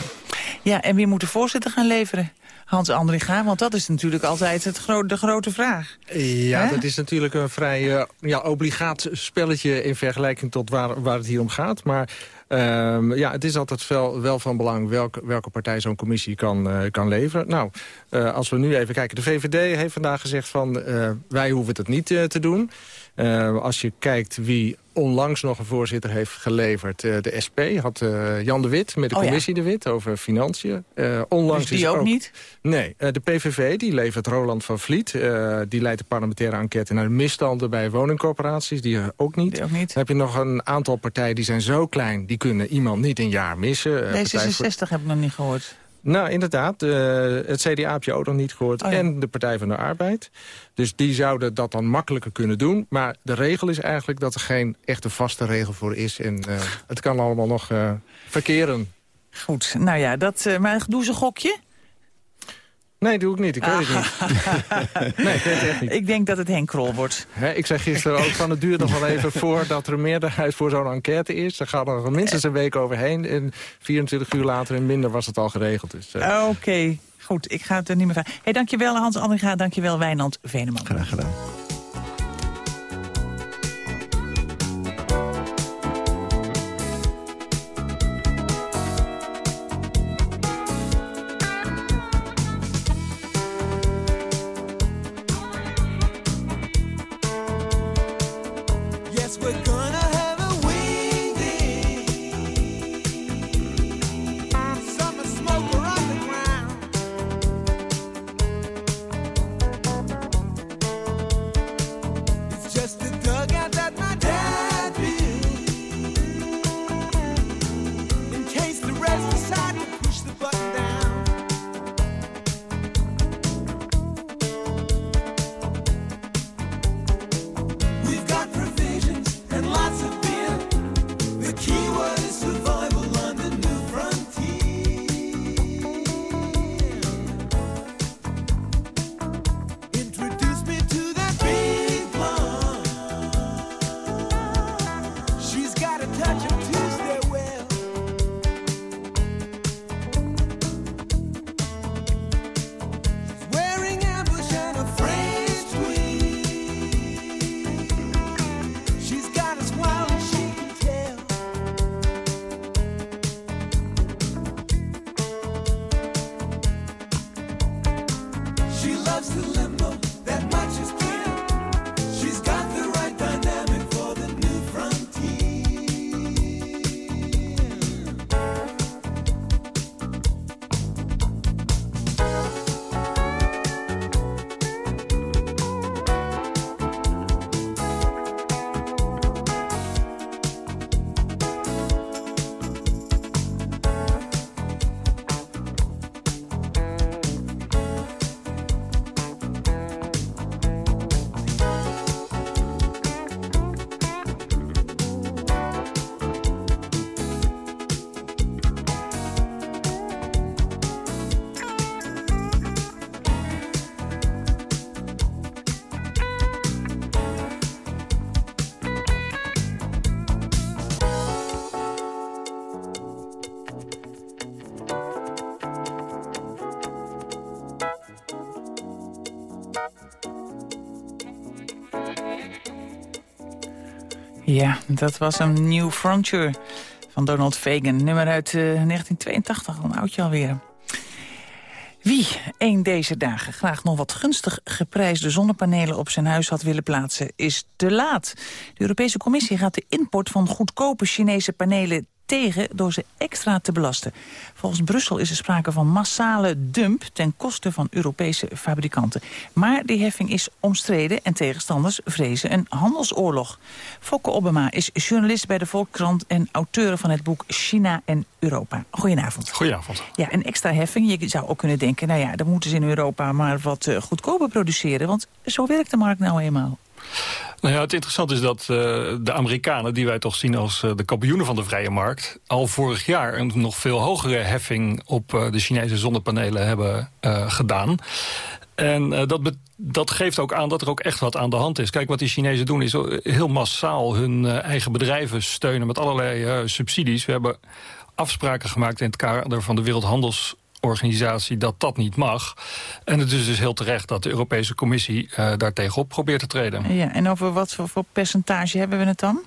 Ja, en wie moet de voorzitter gaan leveren? Hans Andringa, want dat is natuurlijk altijd het gro de grote vraag. Ja, dat is natuurlijk een vrij uh, ja, obligaat spelletje in vergelijking tot waar, waar het hier om gaat. Maar uh, ja, het is altijd wel, wel van belang welke, welke partij zo'n commissie kan, uh, kan leveren. Nou, uh, als we nu even kijken. De VVD heeft vandaag gezegd van wij hoeven het niet te doen. als je kijkt wie onlangs nog een voorzitter heeft geleverd. Uh, de SP had uh, Jan de Wit met de oh, commissie ja. De Wit over financiën. Uh, onlangs dus die is ook, ook niet? Nee, de PVV die levert Roland van Vliet. die leidt de parlementaire enquête naar de misstanden bij woningcorporaties. Die ook niet. Die ook niet. Dan heb je nog een aantal partijen die zijn zo klein... die kunnen iemand niet een jaar missen. D66 heb ik nog niet gehoord. Nou, inderdaad. Uh, het CDA heb je ook nog niet gehoord. Oh, ja. En de Partij van de Arbeid. Dus die zouden dat dan makkelijker kunnen doen. Maar de regel is eigenlijk dat er geen echte vaste regel voor is. En uh, het kan allemaal nog uh, verkeren. Goed, nou ja, dat, maar doe ze een gokje. Nee, doe ik niet. Ik weet het niet. nee, ik weet het echt niet. Ik denk dat het Henk Krol wordt. He, ik zei gisteren ook van het duurt nog wel even voordat er een meerderheid voor zo'n enquête is. Er gaat nog minstens een week overheen. En 24 uur later en minder was het al geregeld. Dus, uh... Oké, okay. goed. Ik ga het er niet meer vragen. Hey, dankjewel Hans Andringa, dankjewel Wijnand Veneman. Graag gedaan. Ja, dat was een New Frontier van Donald Fagan. Nummer uit uh, 1982, al een oudje alweer. Wie een deze dagen graag nog wat gunstig geprijsde zonnepanelen op zijn huis had willen plaatsen, is te laat. De Europese Commissie gaat de import van goedkope Chinese panelen tegen door ze extra te belasten. Volgens Brussel is er sprake van massale dump ten koste van Europese fabrikanten. Maar die heffing is omstreden en tegenstanders vrezen een handelsoorlog. Fokke Obama is journalist bij de Volkskrant en auteur van het boek China en Europa. Goedenavond. Goedenavond. Ja, een extra heffing. Je zou ook kunnen denken, nou ja, dan moeten ze in Europa maar wat uh, goedkoper produceren. Want zo werkt de markt nou eenmaal. Nou ja, het interessante is dat uh, de Amerikanen, die wij toch zien als uh, de kampioenen van de vrije markt... al vorig jaar een nog veel hogere heffing op uh, de Chinese zonnepanelen hebben gedaan. En dat, dat geeft ook aan dat er ook echt wat aan de hand is. Kijk, wat die Chinezen doen is heel massaal hun eigen bedrijven steunen... met allerlei subsidies. We hebben afspraken gemaakt in het kader van de Wereldhandels organisatie dat dat niet mag. En het is dus heel terecht dat de Europese Commissie uh, daar tegenop probeert te treden. Ja, en over wat voor, voor percentage hebben we het dan?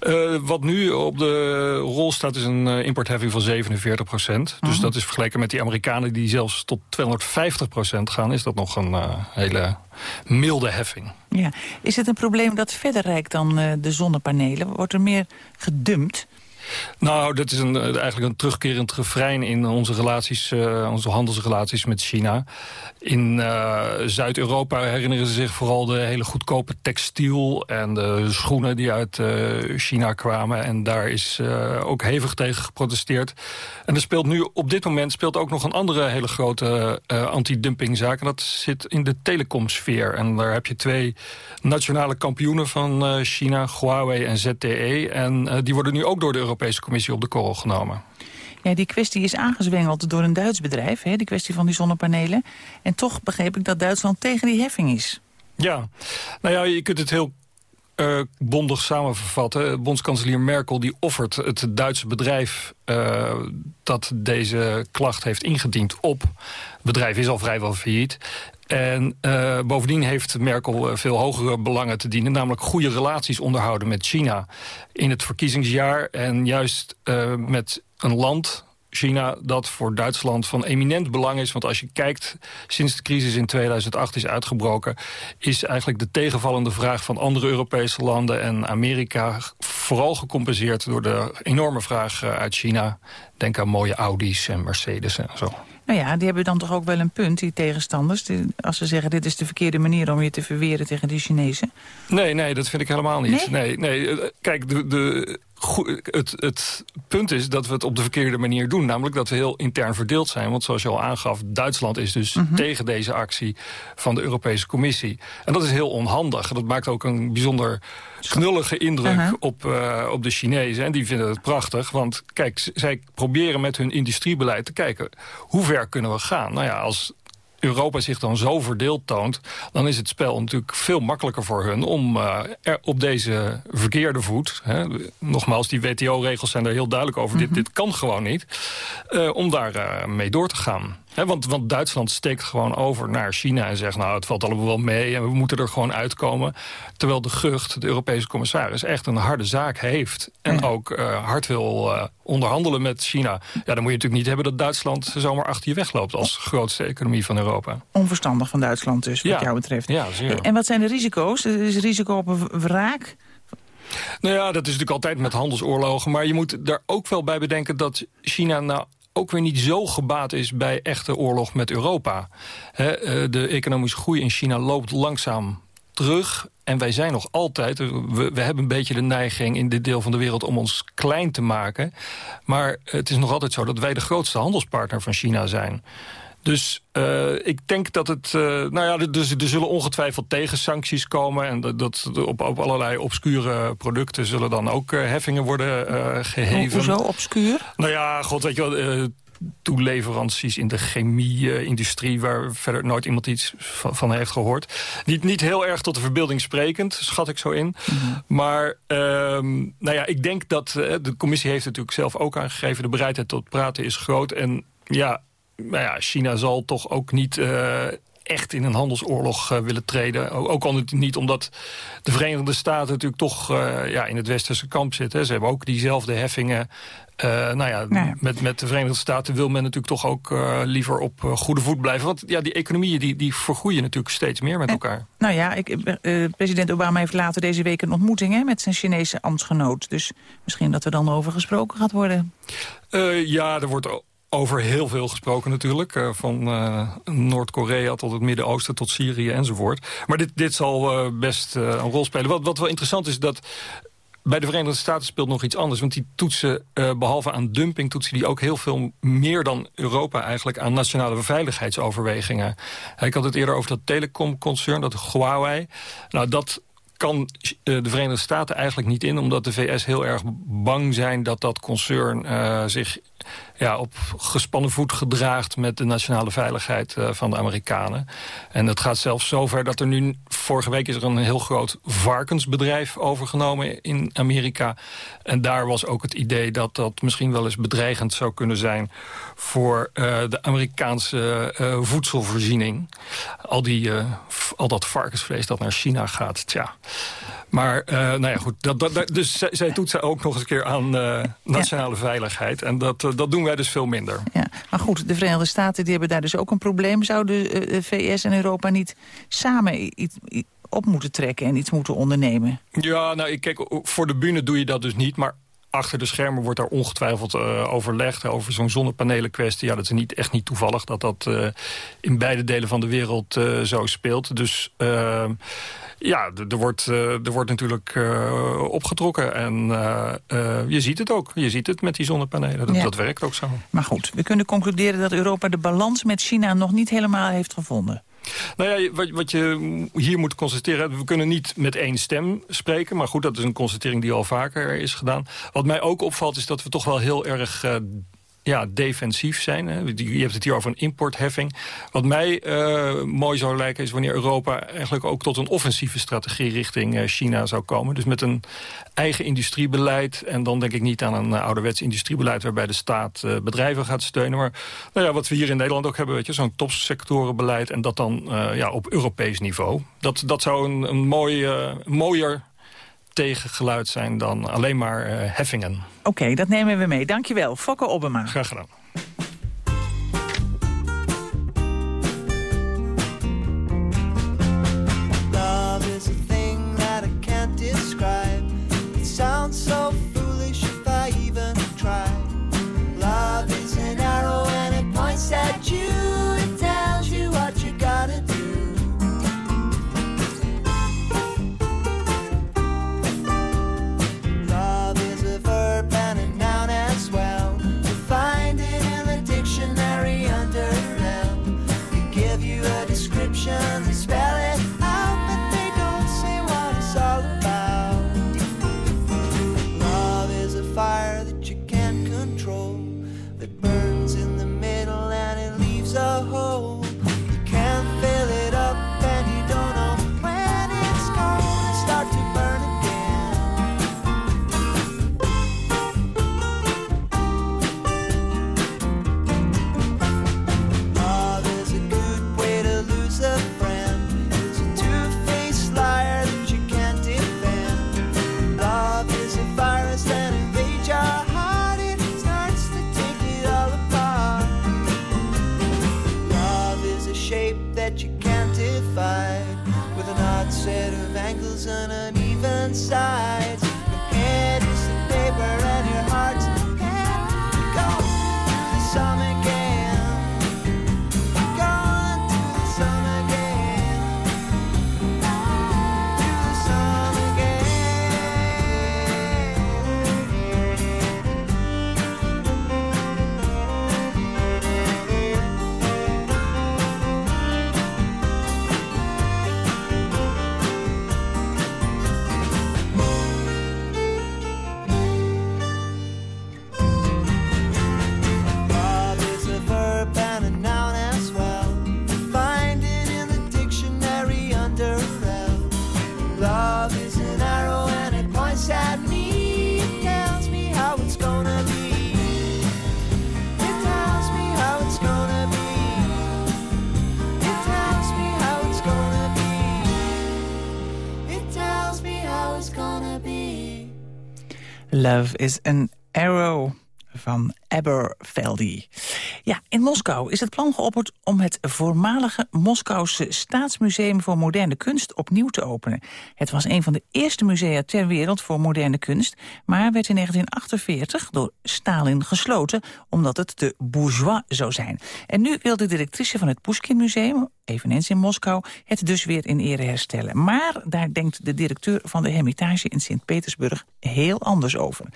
Uh, wat nu op de rol staat is een uh, importheffing van 47 procent. Dus uh Mhm. dat is vergeleken met die Amerikanen die zelfs tot 250 procent gaan... is dat nog een hele milde heffing. Ja. Is het een probleem dat verder reikt dan de zonnepanelen? Wordt er meer gedumpt? Nou, dat is een, eigenlijk een terugkerend refrein in onze relaties, uh, onze handelsrelaties met China. In uh, Zuid-Europa herinneren ze zich vooral de hele goedkope textiel en de schoenen die uit China kwamen. En daar is ook hevig tegen geprotesteerd. En er speelt nu op dit moment speelt ook nog een andere hele grote anti-dumpingzaak. En dat zit in de telecomsfeer. En daar heb je twee nationale kampioenen van China, Huawei en ZTE. En die worden nu ook door de Europese Commissie op de korrel genomen. Ja, die kwestie is aangezwengeld door een Duits bedrijf, hè, die kwestie van die zonnepanelen. En toch begreep ik dat Duitsland tegen die heffing is. Ja, nou ja, je kunt het heel uh, bondig samenvatten. Bondskanselier Merkel die offert het Duitse bedrijf uh, dat deze klacht heeft ingediend op. Het bedrijf is al vrijwel failliet. En uh, bovendien heeft Merkel veel hogere belangen te dienen... namelijk goede relaties onderhouden met China in het verkiezingsjaar... en juist uh, met een land, China, dat voor Duitsland van eminent belang is. Want als je kijkt, sinds de crisis in 2008 is uitgebroken... is eigenlijk de tegenvallende vraag van andere Europese landen en Amerika... vooral gecompenseerd door de enorme vraag uit China. Denk aan mooie Audi's en Mercedes en zo. Nou ja, die hebben dan toch ook wel een punt, die tegenstanders. Die, als ze zeggen, dit is de verkeerde manier om je te verweren tegen die Chinezen. Nee, nee, dat vind ik helemaal niet. Nee, nee, nee kijk, de, de, het, het punt is dat we het op de verkeerde manier doen. Namelijk dat we heel intern verdeeld zijn. Want zoals je al aangaf, Duitsland is dus mm -hmm. tegen deze actie van de Europese Commissie. En dat is heel onhandig. Dat maakt ook een bijzonder knullige indruk uh -huh. op, uh, op de Chinezen. En die vinden het prachtig. Want kijk, zij proberen met hun industriebeleid te kijken... hoe ver kunnen we gaan? Nou ja, als Europa zich dan zo verdeeld toont... dan is het spel natuurlijk veel makkelijker voor hun... om uh, er op deze verkeerde voet... Hè, nogmaals, die WTO-regels zijn er heel duidelijk over... Mm -hmm. dit, dit kan gewoon niet, uh, om daar uh, mee door te gaan. He, want, want Duitsland steekt gewoon over naar China en zegt... nou, het valt allemaal wel mee en we moeten er gewoon uitkomen. Terwijl de Gucht, de Europese commissaris, echt een harde zaak heeft... en ja. ook uh, hard wil uh, onderhandelen met China. Ja, dan moet je natuurlijk niet hebben dat Duitsland zomaar achter je wegloopt... als grootste economie van Europa. Onverstandig van Duitsland dus, wat ja. jou betreft. Ja, zeer. En wat zijn de risico's? Er is risico op een wraak... Nou ja, dat is natuurlijk altijd met handelsoorlogen. Maar je moet daar ook wel bij bedenken dat China... nou ook weer niet zo gebaat is bij echte oorlog met Europa. He, de economische groei in China loopt langzaam terug. En wij zijn nog altijd, we, we, hebben een beetje de neiging in dit deel van de wereld om ons klein te maken. Maar het is nog altijd zo dat wij de grootste handelspartner van China zijn. Dus uh, ik denk dat het... Uh, nou ja, dus, er zullen ongetwijfeld tegensancties komen... en dat, dat op, op allerlei obscure producten zullen dan ook uh, heffingen worden geheven. Hoezo obscuur? Nou ja, god, weet je wel toeleveranties in de chemie-industrie... waar verder nooit iemand iets van, van, heeft gehoord. Niet, niet heel erg tot de verbeelding sprekend, schat ik zo in. Mm -hmm. Maar um, nou ja, ik denk dat... de commissie heeft natuurlijk zelf ook aangegeven... de bereidheid tot praten is groot. En ja, nou ja, China zal toch ook niet uh, echt in een handelsoorlog uh, willen treden. Ook al niet omdat de Verenigde Staten natuurlijk toch uh, ja, in het westerse kamp zitten. Ze hebben ook diezelfde heffingen Uh, nou ja, Met, met de Verenigde Staten wil men natuurlijk toch ook liever op goede voet blijven. Want ja, die economieën die, die vergroeien natuurlijk steeds meer met elkaar. Nou ja, ik, president Obama heeft later deze week een ontmoeting hè, met zijn Chinese ambtsgenoot. Dus misschien dat er dan over gesproken gaat worden. ja, er wordt over heel veel gesproken natuurlijk. Uh, van uh, Noord-Korea tot het Midden-Oosten tot Syrië enzovoort. Maar dit, dit zal uh, best een rol spelen. Wat, wat wel interessant is dat... Bij de Verenigde Staten speelt nog iets anders. Want die toetsen, behalve aan dumping... toetsen die ook heel veel meer dan Europa eigenlijk... aan nationale veiligheidsoverwegingen. Ik had het eerder over dat telecomconcern, dat Huawei. Nou, dat kan de Verenigde Staten eigenlijk niet in... omdat de VS heel erg bang zijn dat dat concern zich ja, op gespannen voet gedraagt met de nationale veiligheid uh, van de Amerikanen. En het gaat zelfs zover dat er nu... Vorige week is er een heel groot varkensbedrijf overgenomen in Amerika. En daar was ook het idee dat dat misschien wel eens bedreigend zou kunnen zijn... voor uh, de Amerikaanse uh, voedselvoorziening. Al, die, al dat varkensvlees dat naar China gaat, tja... Maar uh, nou ja, goed. Dat, dat, dus zij, zij doet ook nog eens een keer aan uh, nationale ja. veiligheid. En dat, uh, dat doen wij dus veel minder. Ja. Maar goed, de Verenigde Staten die hebben daar dus ook een probleem. Zouden de VS en Europa niet samen iets, op moeten trekken en iets moeten ondernemen? Ja, nou, ik kijk, voor de bühne doe je dat dus niet. Maar achter de schermen wordt daar ongetwijfeld uh, overlegd over zo'n zonnepanelen kwestie. Ja, dat is niet, echt niet toevallig dat dat uh, in beide delen van de wereld uh, zo speelt. Dus ja, er wordt, er wordt natuurlijk opgetrokken. En je ziet het ook. Je ziet het met die zonnepanelen. Dat, ja. dat werkt ook zo. Maar goed, we kunnen concluderen dat Europa de balans met China nog niet helemaal heeft gevonden. Nou ja, wat, wat, je hier moet constateren... we kunnen niet met één stem spreken... maar goed, dat is een constatering die al vaker is gedaan. Wat mij ook opvalt is dat we toch wel heel erg... Uh, ja, defensief zijn. Je hebt het hier over een importheffing. Wat mij uh, mooi zou lijken is wanneer Europa eigenlijk ook tot een offensieve strategie richting uh, China zou komen. Dus met een eigen industriebeleid. En dan denk ik niet aan een uh, ouderwets industriebeleid waarbij de staat bedrijven gaat steunen. Maar nou ja, wat we hier in Nederland ook hebben, weet je, zo'n topsectorenbeleid. En dat dan ja, op Europees niveau. Dat, dat zou een, een mooi, mooier tegengeluid zijn dan alleen maar uh, heffingen. Oké, okay, dat nemen we mee. Dankjewel. Fokke Obama. Graag gedaan. Love is an arrow. van Aberfeldy. Ja, in Moskou is het plan geopperd om het voormalige Moskouse Staatsmuseum voor Moderne Kunst opnieuw te openen. Het was een van de eerste musea ter wereld voor moderne kunst, maar werd in 1948 door Stalin gesloten omdat het te bourgeois zou zijn. En nu wil de directrice van het Pushkin Museum, eveneens in Moskou, het dus weer in ere herstellen. Maar daar denkt de directeur van de Hermitage in Sint-Petersburg heel anders over.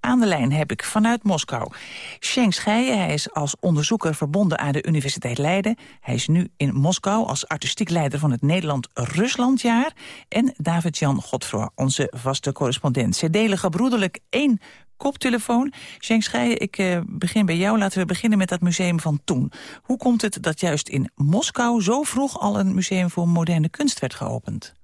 Aan de lijn heb ik vanuit Moskou Sheng Scheijen. Hij is als onderzoeker verbonden aan de Universiteit Leiden. Hij is nu in Moskou als artistiek leider van het Nederland-Ruslandjaar. En David-Jan Godfroy, onze vaste correspondent. Ze delen gebroederlijk één koptelefoon. Sheng Scheijen, ik uh, begin bij jou. Laten we beginnen met dat museum van toen. Hoe komt het dat juist in Moskou zo vroeg al een museum voor moderne kunst werd geopend?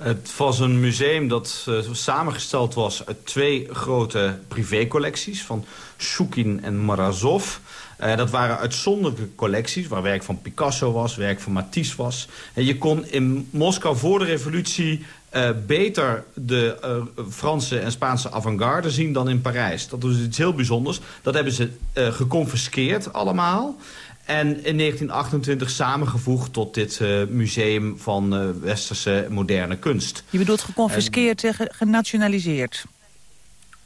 Het was een museum dat uh, samengesteld was uit twee grote privécollecties... van Shukin en Morozov. Uh, dat waren uitzonderlijke collecties waar werk van Picasso was, werk van Matisse was. En je kon in Moskou voor de revolutie uh, beter de Franse en Spaanse avant-garde zien dan in Parijs. Dat was iets heel bijzonders. Dat hebben ze geconfiskeerd allemaal. En in 1928 samengevoegd tot dit uh, museum van uh, westerse moderne kunst. Je bedoelt geconfiskeerd, en, genationaliseerd?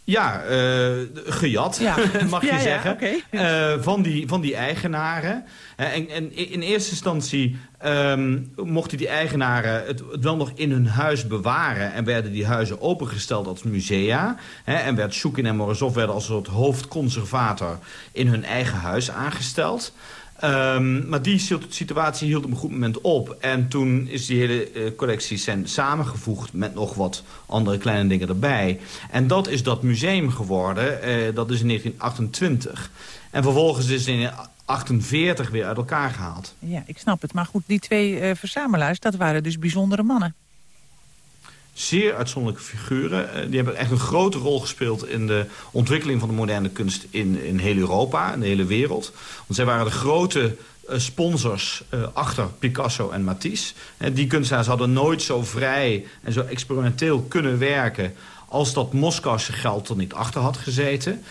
Ja, uh, gejat, ja. mag je ja, zeggen, ja, okay. van, die, van die eigenaren. En, en in eerste instantie um, mochten die eigenaren het, het, wel nog in hun huis bewaren... en werden die huizen opengesteld als musea. Hè, en werd Shukin en Morozov werden als soort hoofdconservator in hun eigen huis aangesteld... Um, maar die situatie hield op een goed moment op. En toen is die hele uh, collectie zijn samengevoegd met nog wat andere kleine dingen erbij. En dat is dat museum geworden. Uh, dat is in 1928. En vervolgens is in 1948 weer uit elkaar gehaald. Ja, ik snap het. Maar goed, die twee uh, verzamelaars, dat waren dus bijzondere mannen zeer uitzonderlijke figuren. Die hebben echt een grote rol gespeeld in de ontwikkeling van de moderne kunst in, in heel Europa, in de hele wereld. Want zij waren de grote uh, sponsors uh, achter Picasso en Matisse. Die kunstenaars hadden nooit zo vrij en zo experimenteel kunnen werken als dat Moskouse geld er niet achter had gezeten.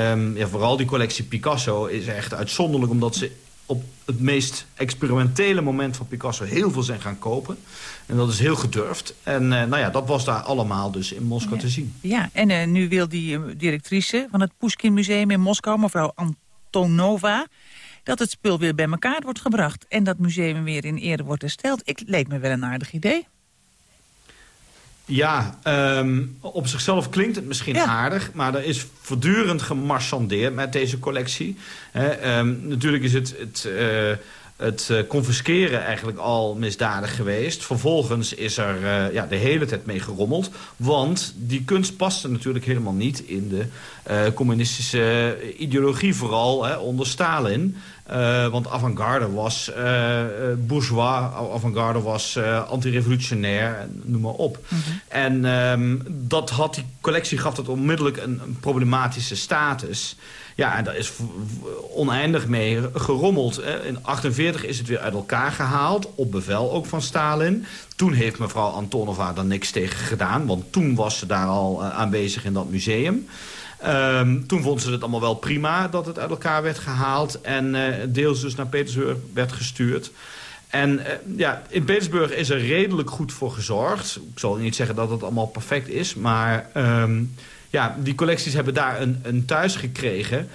Um, ja, vooral die collectie Picasso is echt uitzonderlijk... omdat ze op het meest experimentele moment van Picasso heel veel zijn gaan kopen. En dat is heel gedurfd. En uh, nou ja, dat was daar allemaal dus in Moskou ja. te zien. Ja, en uh, nu wil die uh, directrice van het Pushkin Museum in Moskou, mevrouw Antonova, dat het spul weer bij elkaar wordt gebracht en dat museum weer in ere wordt hersteld. Ik leek me wel een aardig idee. Ja, um, op zichzelf klinkt het misschien ja. aardig... maar er is voortdurend gemarchandeerd met deze collectie. He, um, natuurlijk is het... het uh, het uh, confisceren eigenlijk al misdadig geweest. Vervolgens is er uh, ja, de hele tijd mee gerommeld. Want die kunst paste natuurlijk helemaal niet in de uh, communistische ideologie. Vooral hè, onder Stalin. Want avant-garde was bourgeois, avant-garde was antirevolutionair, noem maar op. Mm -hmm. En um, dat had, die collectie gaf dat onmiddellijk een, een problematische status. Ja, en daar is oneindig mee gerommeld. In 48 is het weer uit elkaar gehaald, op bevel ook van Stalin. Toen heeft mevrouw Antonova daar niks tegen gedaan, want toen was ze daar al aanwezig in dat museum. Um, toen vond ze het allemaal wel prima dat het uit elkaar werd gehaald... en uh, deels dus naar Petersburg werd gestuurd. En uh, ja, in Petersburg is er redelijk goed voor gezorgd. Ik zal niet zeggen dat het allemaal perfect is... maar um, ja, die collecties hebben daar een, een thuis gekregen.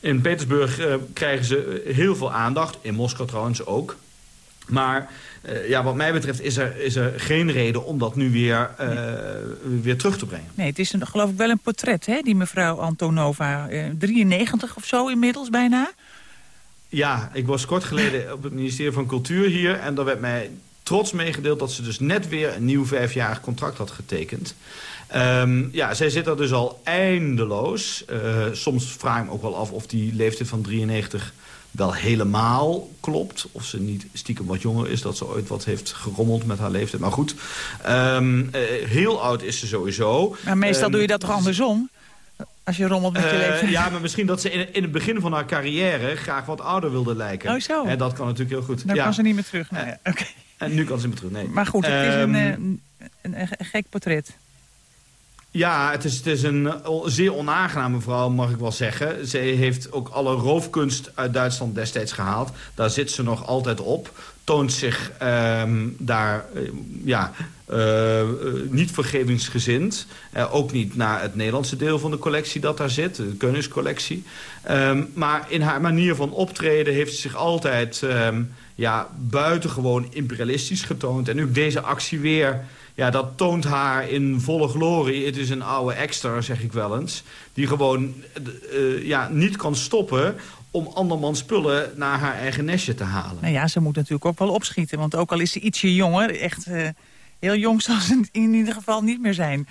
In Petersburg uh, krijgen ze heel veel aandacht. In Moskou trouwens ook. Maar uh, ja, wat mij betreft is er, is er geen reden om dat nu weer, uh, nee. weer terug te brengen. Nee, het is een, geloof ik wel een portret, hè, die mevrouw Antonova. Uh, 93 of zo inmiddels bijna. Ja, ik was kort geleden op het ministerie van Cultuur hier... en daar werd mij trots meegedeeld dat ze dus net weer een nieuw vijfjarig contract had getekend. Um, ja, zij zit er dus al eindeloos. Uh, soms vraag ik me ook wel af of die leeftijd van 93 wel helemaal klopt. Of ze niet stiekem wat jonger is, dat ze ooit wat heeft gerommeld met haar leeftijd. Maar goed, um, uh, heel oud is ze sowieso. Maar meestal um, doe je dat toch andersom? Als je rommelt met je uh, leeftijd. Ja, maar misschien dat ze in, in het begin van haar carrière graag wat ouder wilde lijken. Oh zo. En dat kan natuurlijk heel goed. Dan ja. kan ze niet meer terug. Nee, okay. En nu kan ze niet meer terug, nee. Maar goed, het is een, een gek portret. Ja, het is, een eh, zeer onaangename vrouw, mag ik wel zeggen. Ze heeft ook alle roofkunst uit Duitsland destijds gehaald. Daar zit ze nog altijd op. Toont zich ehm, daar eh, ja, eh, niet vergevingsgezind. Ook niet naar het Nederlandse deel van de collectie dat daar zit. De Koningscollectie. Ehm, maar in haar manier van optreden heeft ze zich altijd... ehm, ja, buitengewoon imperialistisch getoond. En nu deze actie weer ja, dat toont haar in volle glorie. Het is een oude extra, zeg ik wel eens. Die gewoon eh, ja, niet kan stoppen om andermans spullen naar haar eigen nestje te halen. Nou ja, ze moet natuurlijk ook wel opschieten. Want ook al is ze ietsje jonger, echt eh, heel jong zal ze in ieder geval niet meer zijn.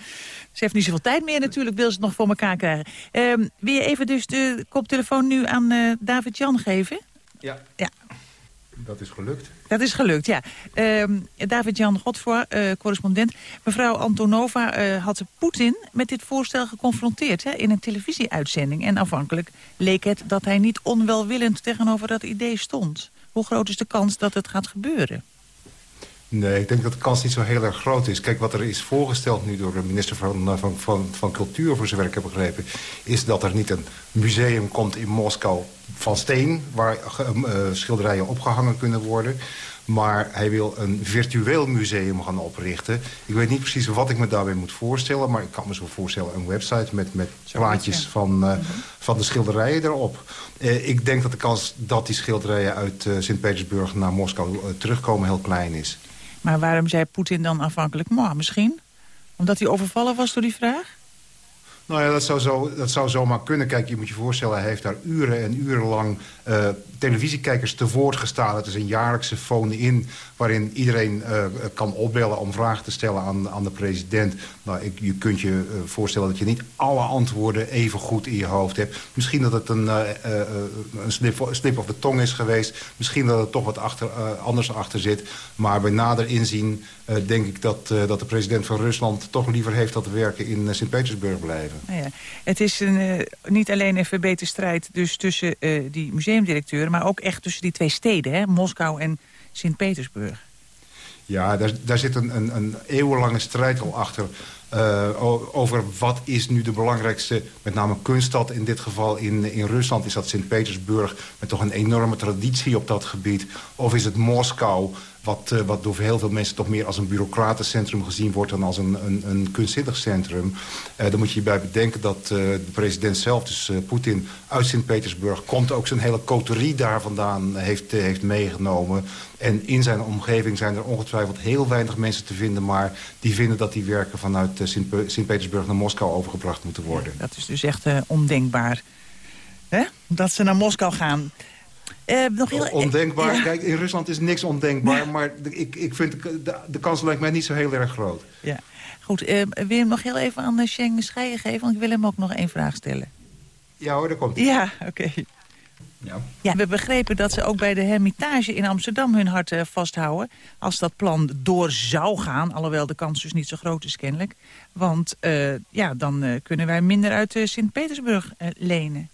Ze heeft niet zoveel tijd meer natuurlijk, wil ze het nog voor elkaar krijgen. Ehm, wil je even dus de koptelefoon nu aan eh, David-Jan geven? Ja. Ja. Dat is gelukt. Dat is gelukt, ja. Ehm, David-Jan Godvoor, eh, correspondent. Mevrouw Antonova eh, had Poetin met dit voorstel geconfronteerd... Hè, in een televisieuitzending. En afhankelijk leek het dat hij niet onwelwillend tegenover dat idee stond. Hoe groot is de kans dat het gaat gebeuren? Nee, ik denk dat de kans niet zo heel erg groot is. Kijk, wat er is voorgesteld nu door de minister van, eh, van, van, van Cultuur... voor zover ik heb begrepen... is dat er niet een museum komt in Moskou van steen... waar uh, schilderijen opgehangen kunnen worden... Maar hij wil een virtueel museum gaan oprichten. Ik weet niet precies wat ik me daarbij moet voorstellen... maar ik kan me zo voorstellen een website met, met plaatjes van, uh, van de schilderijen erop. Uh, ik denk dat de kans dat die schilderijen uit uh, Sint-Petersburg naar Moskou terugkomen heel klein is. Maar waarom zei Poetin dan afhankelijk? Maar misschien? Omdat hij overvallen was door die vraag? Nou ja, dat zou, zo, dat zou zomaar kunnen. Kijk, je moet je voorstellen, hij heeft daar uren en uren lang uh, televisiekijkers te woord gestaan. Het is een jaarlijkse phone-in waarin iedereen uh, kan opbellen om vragen te stellen aan, aan de president. Nou, ik, je kunt je uh, voorstellen dat je niet alle antwoorden even goed in je hoofd hebt. Misschien dat het een, een slip, slip of de tong is geweest. Misschien dat er toch wat achter, anders achter zit. Maar bij nader inzien denk ik dat, dat de president van Rusland toch liever heeft dat we werken in Sint-Petersburg blijven. Nou ja, het is een, uh, niet alleen een verbeterde strijd dus tussen uh, die museumdirecteuren... maar ook echt tussen die twee steden, hè? Moskou en Sint-Petersburg. Ja, daar, daar zit een, een, een eeuwenlange strijd al achter... Uh, over wat is nu de belangrijkste, met name kunststad in dit geval in, in Rusland... is dat Sint-Petersburg met toch een enorme traditie op dat gebied. Of is het Moskou, wat, uh, wat door heel veel mensen toch meer als een bureaucratencentrum gezien wordt... dan als een, een, een kunstzinnig centrum. Uh, dan moet je hierbij bedenken dat de president zelf, dus Poetin, uit Sint-Petersburg... komt ook zijn hele coterie daar vandaan heeft, heeft meegenomen. En in zijn omgeving zijn er ongetwijfeld heel weinig mensen te vinden... maar die vinden dat die werken vanuit Sint-Petersburg naar Moskou overgebracht moeten worden. Dat is dus echt ondenkbaar. Hè? Dat ze naar Moskou gaan. Uh, nog heel... Ondenkbaar. Ja. Kijk, in Rusland is niks ondenkbaar. Ja. Maar ik, ik vind de, de kans lijkt mij niet zo heel erg groot. Ja. Goed, uh, wil je hem nog heel even aan Schengen Scheijen geven? Want ik wil hem ook nog één vraag stellen. Ja hoor, daar komt hij. Ja, oké. Okay. Ja. ja, we begrepen dat ze ook bij de Hermitage in Amsterdam hun hart uh, vasthouden. Als dat plan door zou gaan, alhoewel de kans dus niet zo groot is kennelijk. Want ja, dan kunnen wij minder uit Sint-Petersburg lenen.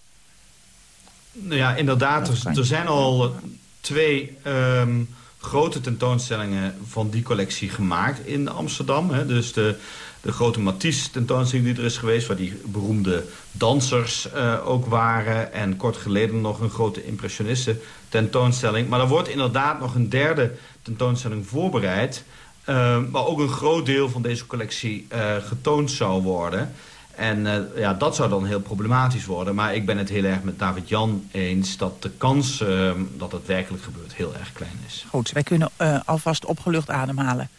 Nou ja, inderdaad. Er, er zijn al twee um, grote tentoonstellingen van die collectie gemaakt in Amsterdam. Hè. Dus de, de grote Matisse tentoonstelling die er is geweest... waar die beroemde dansers uh, ook waren. En kort geleden nog een grote impressionisten tentoonstelling. Maar er wordt inderdaad nog een derde tentoonstelling voorbereid... Uh, waar ook een groot deel van deze collectie uh, getoond zou worden... En uh, ja, dat zou dan heel problematisch worden. Maar ik ben het heel erg met David-Jan eens... dat de kans uh, dat het werkelijk gebeurt heel erg klein is. Goed, wij kunnen uh, alvast opgelucht ademhalen.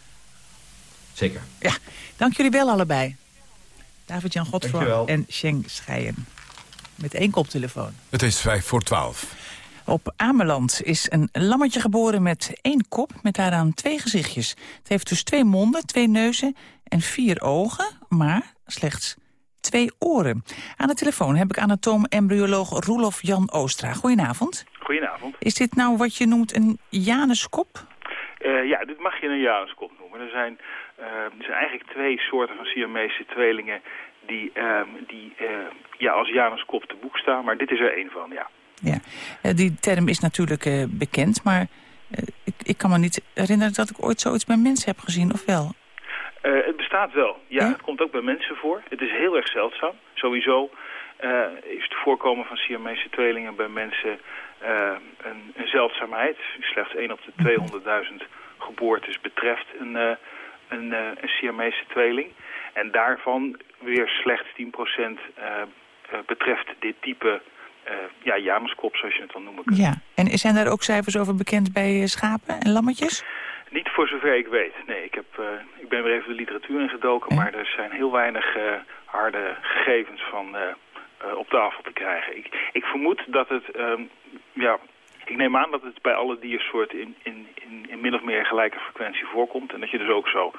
Zeker. Ja, dank jullie wel allebei. David-Jan Godfroy en Sheng Scheijen. Met één koptelefoon. Het is vijf voor twaalf. Op Ameland is een lammetje geboren met één kop, met daaraan twee gezichtjes. Het heeft dus twee monden, twee neuzen en vier ogen, maar slechts twee oren. Aan de telefoon heb ik anatoom-embryoloog Roelof Jan Oostra. Goedenavond. Goedenavond. Is dit nou wat je noemt een Januskop? Uh, ja, dit mag je een Januskop noemen. Er zijn, uh, er zijn eigenlijk twee soorten van Siamese tweelingen die, uh, die ja, als Januskop te boek staan. Maar dit is er één van, ja. Ja, die term is natuurlijk bekend, maar ik, ik kan me niet herinneren dat ik ooit zoiets bij mensen heb gezien, of wel? Uh, het bestaat wel. Ja, het komt ook bij mensen voor. Het is heel erg zeldzaam. Sowieso uh, is het voorkomen van Siamese tweelingen bij mensen uh, een, een, zeldzaamheid. Slechts 1 op de 200.000 geboortes betreft een, een, een Siamese tweeling. En daarvan weer slechts 10% betreft dit type ja, Januskop, zoals je het dan noemen kunt. Ja, en zijn daar ook cijfers over bekend bij schapen en lammetjes? Niet voor zover ik weet. Nee, ik, heb, uh, ik ben weer even de literatuur ingedoken, maar er zijn heel weinig uh, harde gegevens van uh, op tafel te krijgen. Ik, ik vermoed dat het, um, ja, ik neem aan dat het bij alle diersoorten in, in, in, in min of meer gelijke frequentie voorkomt. En dat je dus ook zo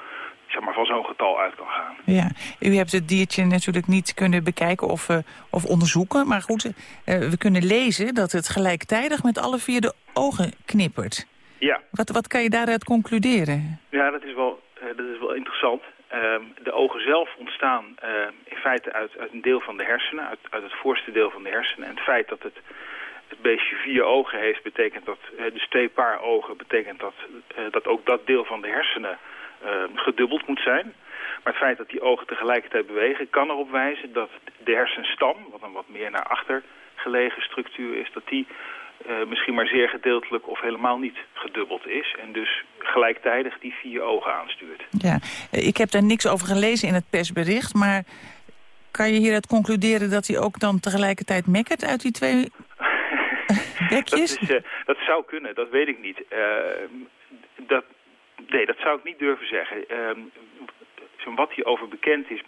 zeg maar, van zo'n getal uit kan gaan. Ja, u hebt het diertje natuurlijk niet kunnen bekijken of, of onderzoeken. Maar goed, we kunnen lezen dat het gelijktijdig met alle vier de ogen knippert. Ja. Wat, wat kan je daaruit concluderen? Ja, dat is wel, uh, dat is wel interessant. Uh, de ogen zelf ontstaan uh, in feite uit, uit een deel van de hersenen, uit, uit het voorste deel van de hersenen. En het feit dat het, het beestje vier ogen heeft, betekent dat, dus twee paar ogen, betekent dat, dat ook dat deel van de hersenen ehm, gedubbeld moet zijn. Maar het feit dat die ogen tegelijkertijd bewegen, kan erop wijzen dat de hersenstam, wat een wat meer naar achter gelegen structuur is, dat die uh, misschien maar zeer gedeeltelijk of helemaal niet gedubbeld is. En dus gelijktijdig die vier ogen aanstuurt. Ja, ik heb daar niks over gelezen in het persbericht, maar kan je hieruit concluderen dat hij ook dan tegelijkertijd mekkert uit die twee bekjes? dat, is, uh, dat zou kunnen, dat weet ik niet. Uh, dat, nee, dat zou ik niet durven zeggen. wat hierover bekend is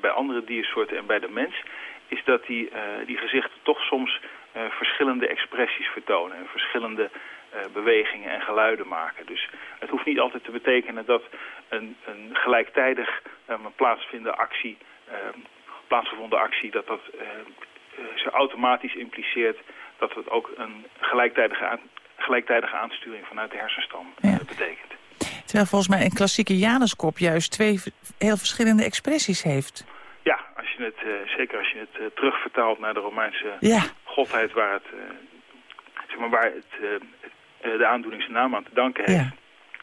bij andere diersoorten en bij de mens... is dat die, die gezichten toch soms uh, verschillende expressies vertonen en verschillende uh, bewegingen en geluiden maken. Dus het hoeft niet altijd te betekenen dat een, een gelijktijdig um, plaatsvinden actie, plaatsgevonden actie, dat dat zo automatisch impliceert dat het ook een gelijktijdige, aan, gelijktijdige aansturing vanuit de hersenstam ja. betekent. Terwijl volgens mij een klassieke Januskop juist twee heel verschillende expressies heeft. Ja, als je het, uh, zeker als je het uh, terugvertaalt naar de Romeinse ja. Godheid waar, het, uh, zeg maar waar het, de aandoening zijn naam aan te danken heeft. Ja.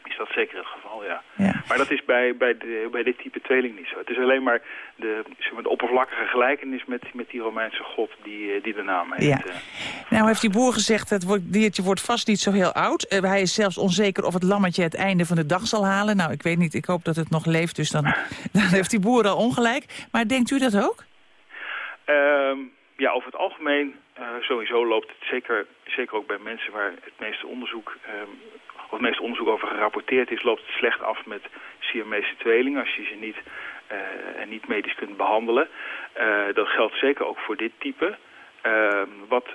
Is dat zeker het geval, ja. ja. Maar dat is bij, bij, de, bij dit type tweeling niet zo. Het is alleen maar de, zeg maar, de oppervlakkige gelijkenis met, met die Romeinse god die, die de naam heeft. Ja. Nou heeft die boer gezegd, het diertje wordt vast niet zo heel oud. Uh, hij is zelfs onzeker of het lammetje het einde van de dag zal halen. Nou, ik weet niet, ik hoop dat het nog leeft, dus dan, dan heeft die boer al ongelijk. Maar denkt u dat ook? Um, ja, over het algemeen uh, sowieso loopt het zeker, zeker ook bij mensen waar het meeste onderzoek, of het meeste onderzoek over gerapporteerd is, loopt het slecht af met Siamese tweelingen als je ze niet, uh, en niet medisch kunt behandelen. Uh, dat geldt zeker ook voor dit type. Uh, wat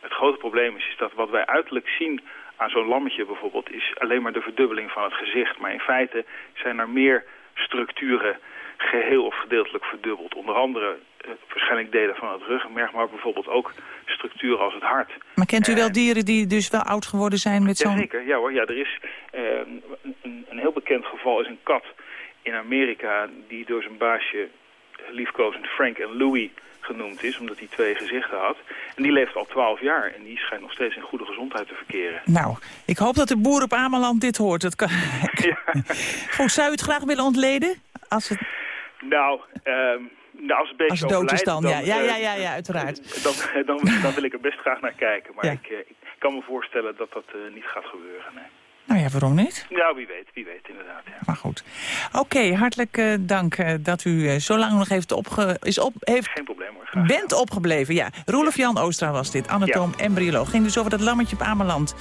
het grote probleem is, is dat wat wij uiterlijk zien aan zo'n lammetje bijvoorbeeld, is alleen maar de verdubbeling van het gezicht. Maar in feite zijn er meer structuren geheel of gedeeltelijk verdubbeld. Onder andere uh, waarschijnlijk delen van het ruggenmerg, maar bijvoorbeeld ook structuren als het hart. Maar kent u wel dieren die dus wel oud geworden zijn met zo'n... Jazeker, ja hoor. Ja, er is uh, een, een heel bekend geval is een kat in Amerika die door zijn baasje liefkozend Frank en Louis genoemd is, omdat hij twee gezichten had. En die leeft al twaalf jaar en die schijnt nog steeds in goede gezondheid te verkeren. Nou, ik hoop dat de boer op Ameland dit hoort. Dat kan... ja. Goed, zou u het graag willen ontleden? Als het... Nou, um, nou, als het beestje als het dood is dan, dan, ja. Ja, ja, ja, ja, uiteraard. Dan, dan, dan, wil ik er best graag naar kijken. Maar ja. ik, ik, kan me voorstellen dat dat uh, niet gaat gebeuren, nee. Nou ja, waarom niet? Nou, wie weet, wie weet inderdaad. Ja. Maar goed. Oké, okay, hartelijk uh, dank uh, dat u uh, zo lang nog heeft opge is op, heeft Geen probleem hoor. Graag bent opgebleven, ja. Roelof Jan Oostra was dit, anatoom ja. embryoloog. Ging dus over dat lammetje op Ameland.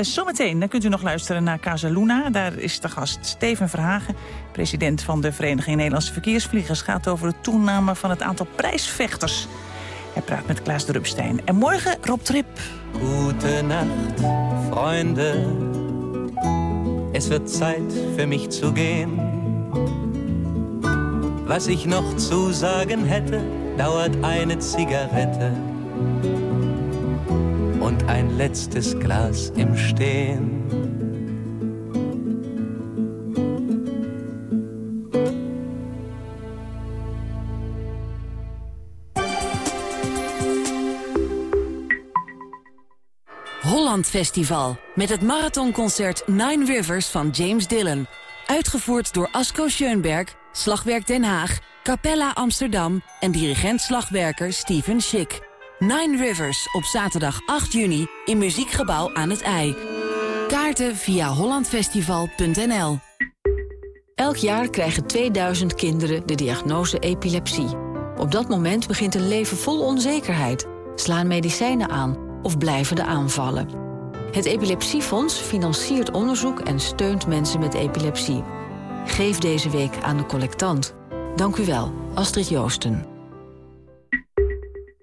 zometeen, dan kunt u nog luisteren naar Casaluna. Daar is de gast Steven Verhagen, president van de Vereniging Nederlandse Verkeersvliegers. Gaat over de toename van het aantal prijsvechters. Hij praat met Klaas Drupstein. En morgen Rob Trip. Goedenacht, vrienden. Es wird Zeit für mich zu gehen. Was ich noch zu sagen hätte, dauert eine Zigarette und ein letztes Glas im Stehen. Holland Festival met het marathonconcert Nine Rivers van James Dillon. Uitgevoerd door Asko Schoenberg, Slagwerk Den Haag, Capella Amsterdam en dirigent slagwerker Steven Schick. Nine Rivers op zaterdag 8 juni in Muziekgebouw aan het IJ. Kaarten via hollandfestival.nl Elk jaar krijgen 2000 kinderen de diagnose epilepsie. Op dat moment begint een leven vol onzekerheid. Slaan medicijnen aan of blijven de aanvallen. Het Epilepsiefonds financiert onderzoek en steunt mensen met epilepsie. Geef deze week aan de collectant. Dank u wel, Astrid Joosten.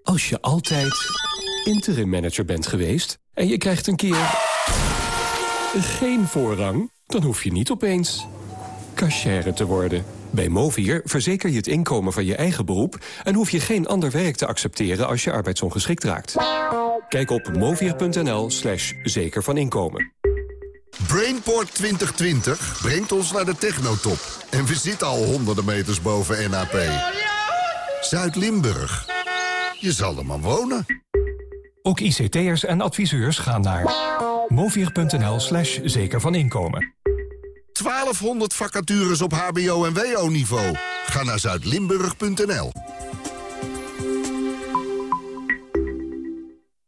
Als je altijd interim manager bent geweest en je krijgt een keer geen voorrang, dan hoef je niet opeens cashier te worden. Bij Movier verzeker je het inkomen van je eigen beroep... en hoef je geen ander werk te accepteren als je arbeidsongeschikt raakt. Kijk op movier.nl slash zeker van inkomen. Brainport 2020 brengt ons naar de technotop. En we zitten al honderden meters boven NAP. Zuid-Limburg. Je zal er maar wonen. Ook ICT'ers en adviseurs gaan naar movier.nl slash zeker van inkomen. 1200 vacatures op hbo- en wo-niveau. Ga naar zuidlimburg.nl.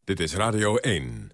Dit is Radio 1.